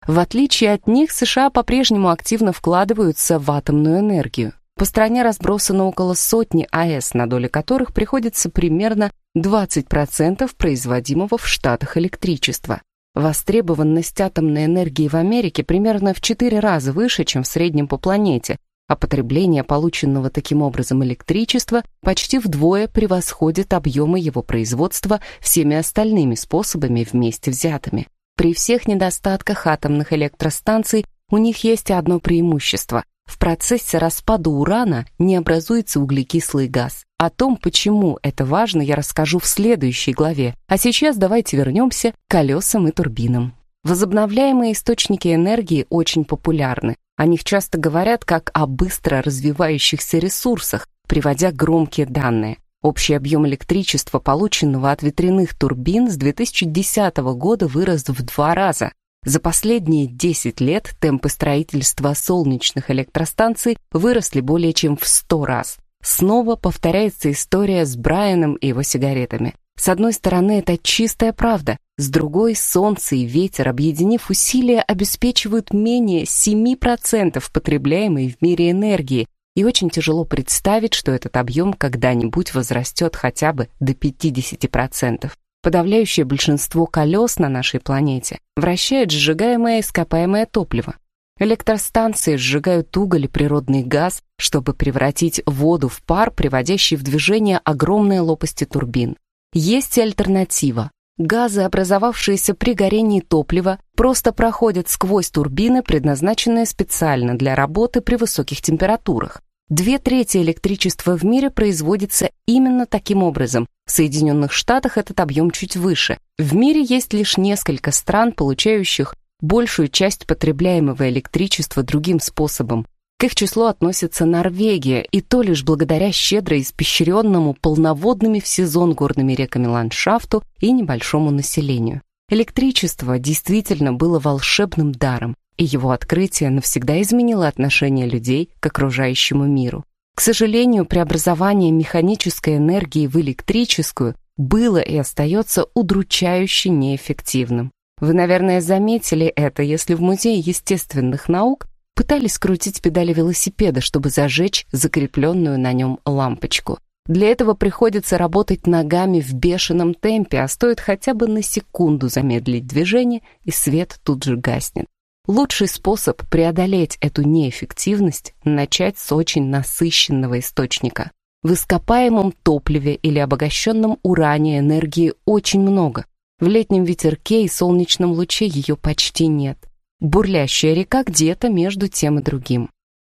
В отличие от них, США по-прежнему активно вкладываются в атомную энергию. По стране разбросано около сотни АЭС, на доли которых приходится примерно 20% производимого в Штатах электричества. Востребованность атомной энергии в Америке примерно в 4 раза выше, чем в среднем по планете, а потребление полученного таким образом электричества почти вдвое превосходит объемы его производства всеми остальными способами вместе взятыми. При всех недостатках атомных электростанций у них есть одно преимущество. В процессе распада урана не образуется углекислый газ. О том, почему это важно, я расскажу в следующей главе. А сейчас давайте вернемся к колесам и турбинам. Возобновляемые источники энергии очень популярны. О них часто говорят как о быстро развивающихся ресурсах, приводя громкие данные. Общий объем электричества, полученного от ветряных турбин, с 2010 года вырос в два раза. За последние 10 лет темпы строительства солнечных электростанций выросли более чем в 100 раз. Снова повторяется история с Брайаном и его сигаретами. С одной стороны, это чистая правда, с другой, солнце и ветер, объединив усилия, обеспечивают менее 7% потребляемой в мире энергии, и очень тяжело представить, что этот объем когда-нибудь возрастет хотя бы до 50%. Подавляющее большинство колес на нашей планете вращает сжигаемое ископаемое топливо. Электростанции сжигают уголь и природный газ, чтобы превратить воду в пар, приводящий в движение огромные лопасти турбин. Есть и альтернатива. Газы, образовавшиеся при горении топлива, просто проходят сквозь турбины, предназначенные специально для работы при высоких температурах. Две трети электричества в мире производится именно таким образом. В Соединенных Штатах этот объем чуть выше. В мире есть лишь несколько стран, получающих большую часть потребляемого электричества другим способом. К их числу относится Норвегия, и то лишь благодаря щедро испещренному полноводными в сезон горными реками ландшафту и небольшому населению. Электричество действительно было волшебным даром, и его открытие навсегда изменило отношение людей к окружающему миру. К сожалению, преобразование механической энергии в электрическую было и остается удручающе неэффективным. Вы, наверное, заметили это, если в Музее естественных наук пытались скрутить педали велосипеда, чтобы зажечь закрепленную на нем лампочку. Для этого приходится работать ногами в бешеном темпе, а стоит хотя бы на секунду замедлить движение, и свет тут же гаснет. Лучший способ преодолеть эту неэффективность – начать с очень насыщенного источника. В ископаемом топливе или обогащенном уране энергии очень много. В летнем ветерке и солнечном луче ее почти нет. Бурлящая река где-то между тем и другим.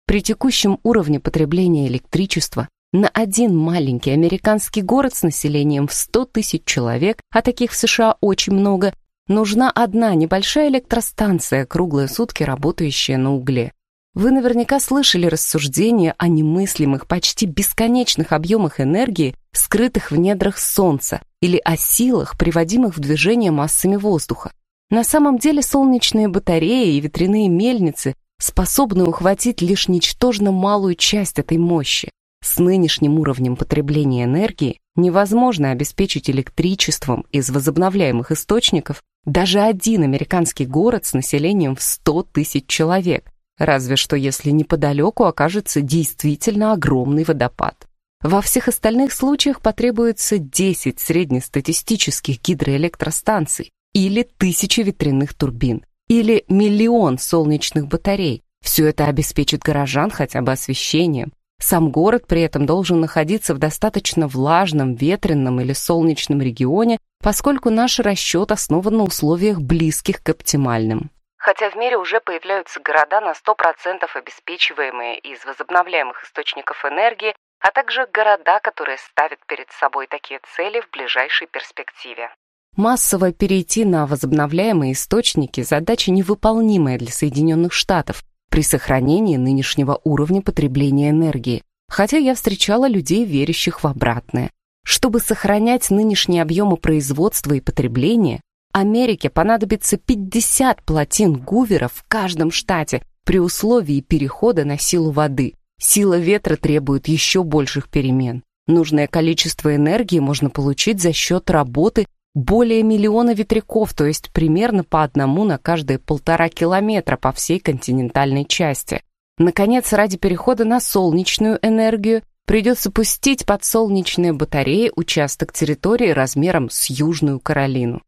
При текущем уровне потребления электричества на один маленький американский город с населением в 100 тысяч человек, а таких в США очень много, Нужна одна небольшая электростанция, круглые сутки работающая на угле. Вы наверняка слышали рассуждения о немыслимых, почти бесконечных объемах энергии, скрытых в недрах Солнца, или о силах, приводимых в движение массами воздуха. На самом деле солнечные батареи и ветряные мельницы способны ухватить лишь ничтожно малую часть этой мощи. С нынешним уровнем потребления энергии невозможно обеспечить электричеством из возобновляемых источников даже один американский город с населением в 100 тысяч человек, разве что если неподалеку окажется действительно огромный водопад. Во всех остальных случаях потребуется 10 среднестатистических гидроэлектростанций или тысячи ветряных турбин, или миллион солнечных батарей. Все это обеспечит горожан хотя бы освещением, сам город при этом должен находиться в достаточно влажном, ветренном или солнечном регионе, поскольку наш расчет основан на условиях близких к оптимальным. Хотя в мире уже появляются города на 100% обеспечиваемые из возобновляемых источников энергии, а также города, которые ставят перед собой такие цели в ближайшей перспективе. Массово перейти на возобновляемые источники – задача невыполнимая для Соединенных Штатов, при сохранении нынешнего уровня потребления энергии, хотя я встречала людей, верящих в обратное. Чтобы сохранять нынешние объемы производства и потребления, Америке понадобится 50 плотин Гувера в каждом штате при условии перехода на силу воды. Сила ветра требует еще больших перемен. Нужное количество энергии можно получить за счет работы более миллиона ветряков, то есть примерно по одному на каждые полтора километра по всей континентальной части. Наконец, ради перехода на солнечную энергию придется пустить под солнечные батареи участок территории размером с Южную Каролину.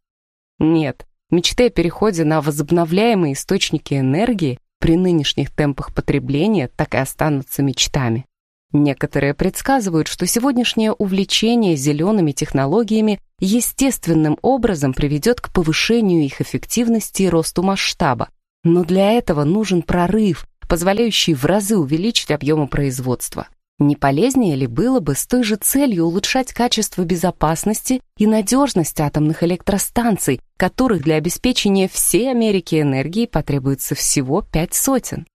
Нет, мечты о переходе на возобновляемые источники энергии при нынешних темпах потребления так и останутся мечтами. Некоторые предсказывают, что сегодняшнее увлечение зелеными технологиями естественным образом приведет к повышению их эффективности и росту масштаба. Но для этого нужен прорыв, позволяющий в разы увеличить объемы производства. Не полезнее ли было бы с той же целью улучшать качество безопасности и надежность атомных электростанций, которых для обеспечения всей Америки энергии потребуется всего пять сотен?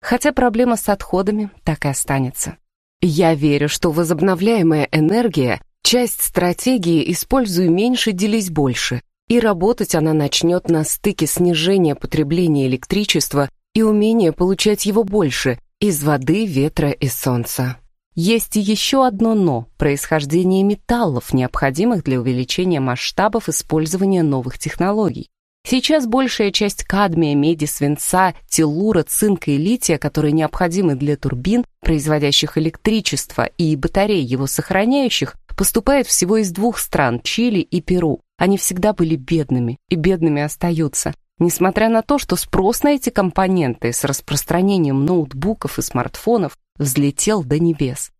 Хотя проблема с отходами так и останется. Я верю, что возобновляемая энергия – часть стратегии «используй меньше, делись больше», и работать она начнет на стыке снижения потребления электричества и умения получать его больше из воды, ветра и солнца. Есть еще одно «но» – происхождение металлов, необходимых для увеличения масштабов использования новых технологий. Сейчас большая часть кадмия, меди, свинца, телура, цинка и лития, которые необходимы для турбин, производящих электричество, и батарей, его сохраняющих, поступает всего из двух стран – Чили и Перу. Они всегда были бедными, и бедными остаются. Несмотря на то, что спрос на эти компоненты с распространением ноутбуков и смартфонов взлетел до небес.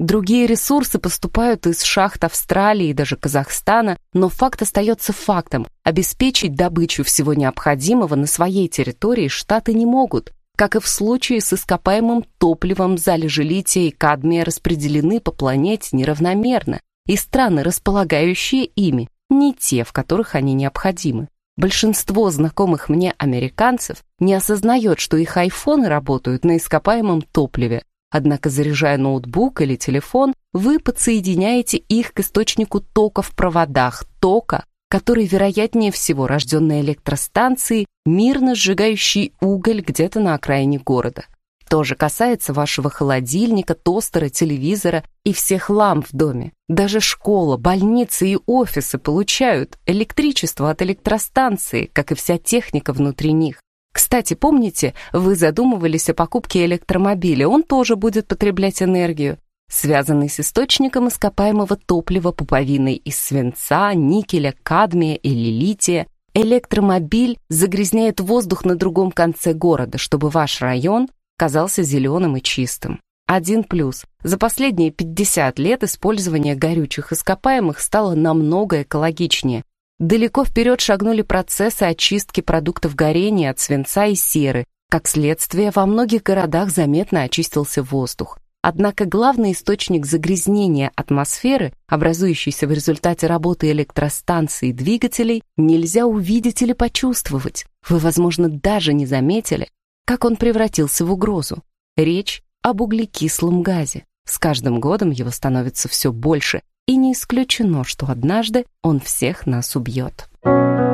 Другие ресурсы поступают из шахт Австралии и даже Казахстана, но факт остается фактом. Обеспечить добычу всего необходимого на своей территории Штаты не могут. Как и в случае с ископаемым топливом, залежи лития и кадмия распределены по планете неравномерно, и страны, располагающие ими, не те, в которых они необходимы. Большинство знакомых мне американцев не осознает, что их айфоны работают на ископаемом топливе, Однако, заряжая ноутбук или телефон, вы подсоединяете их к источнику тока в проводах, тока, который, вероятнее всего, рожден на электростанции, мирно сжигающий уголь где-то на окраине города. То же касается вашего холодильника, тостера, телевизора и всех ламп в доме. Даже школа, больницы и офисы получают электричество от электростанции, как и вся техника внутри них. Кстати, помните, вы задумывались о покупке электромобиля, он тоже будет потреблять энергию, связанный с источником ископаемого топлива пуповиной из свинца, никеля, кадмия или лития. Электромобиль загрязняет воздух на другом конце города, чтобы ваш район казался зеленым и чистым. Один плюс. За последние 50 лет использование горючих ископаемых стало намного экологичнее, Далеко вперед шагнули процессы очистки продуктов горения от свинца и серы. Как следствие, во многих городах заметно очистился воздух. Однако главный источник загрязнения атмосферы, образующийся в результате работы электростанций и двигателей, нельзя увидеть или почувствовать. Вы, возможно, даже не заметили, как он превратился в угрозу. Речь об углекислом газе. С каждым годом его становится все больше, и не исключено, что однажды он всех нас убьет. Thank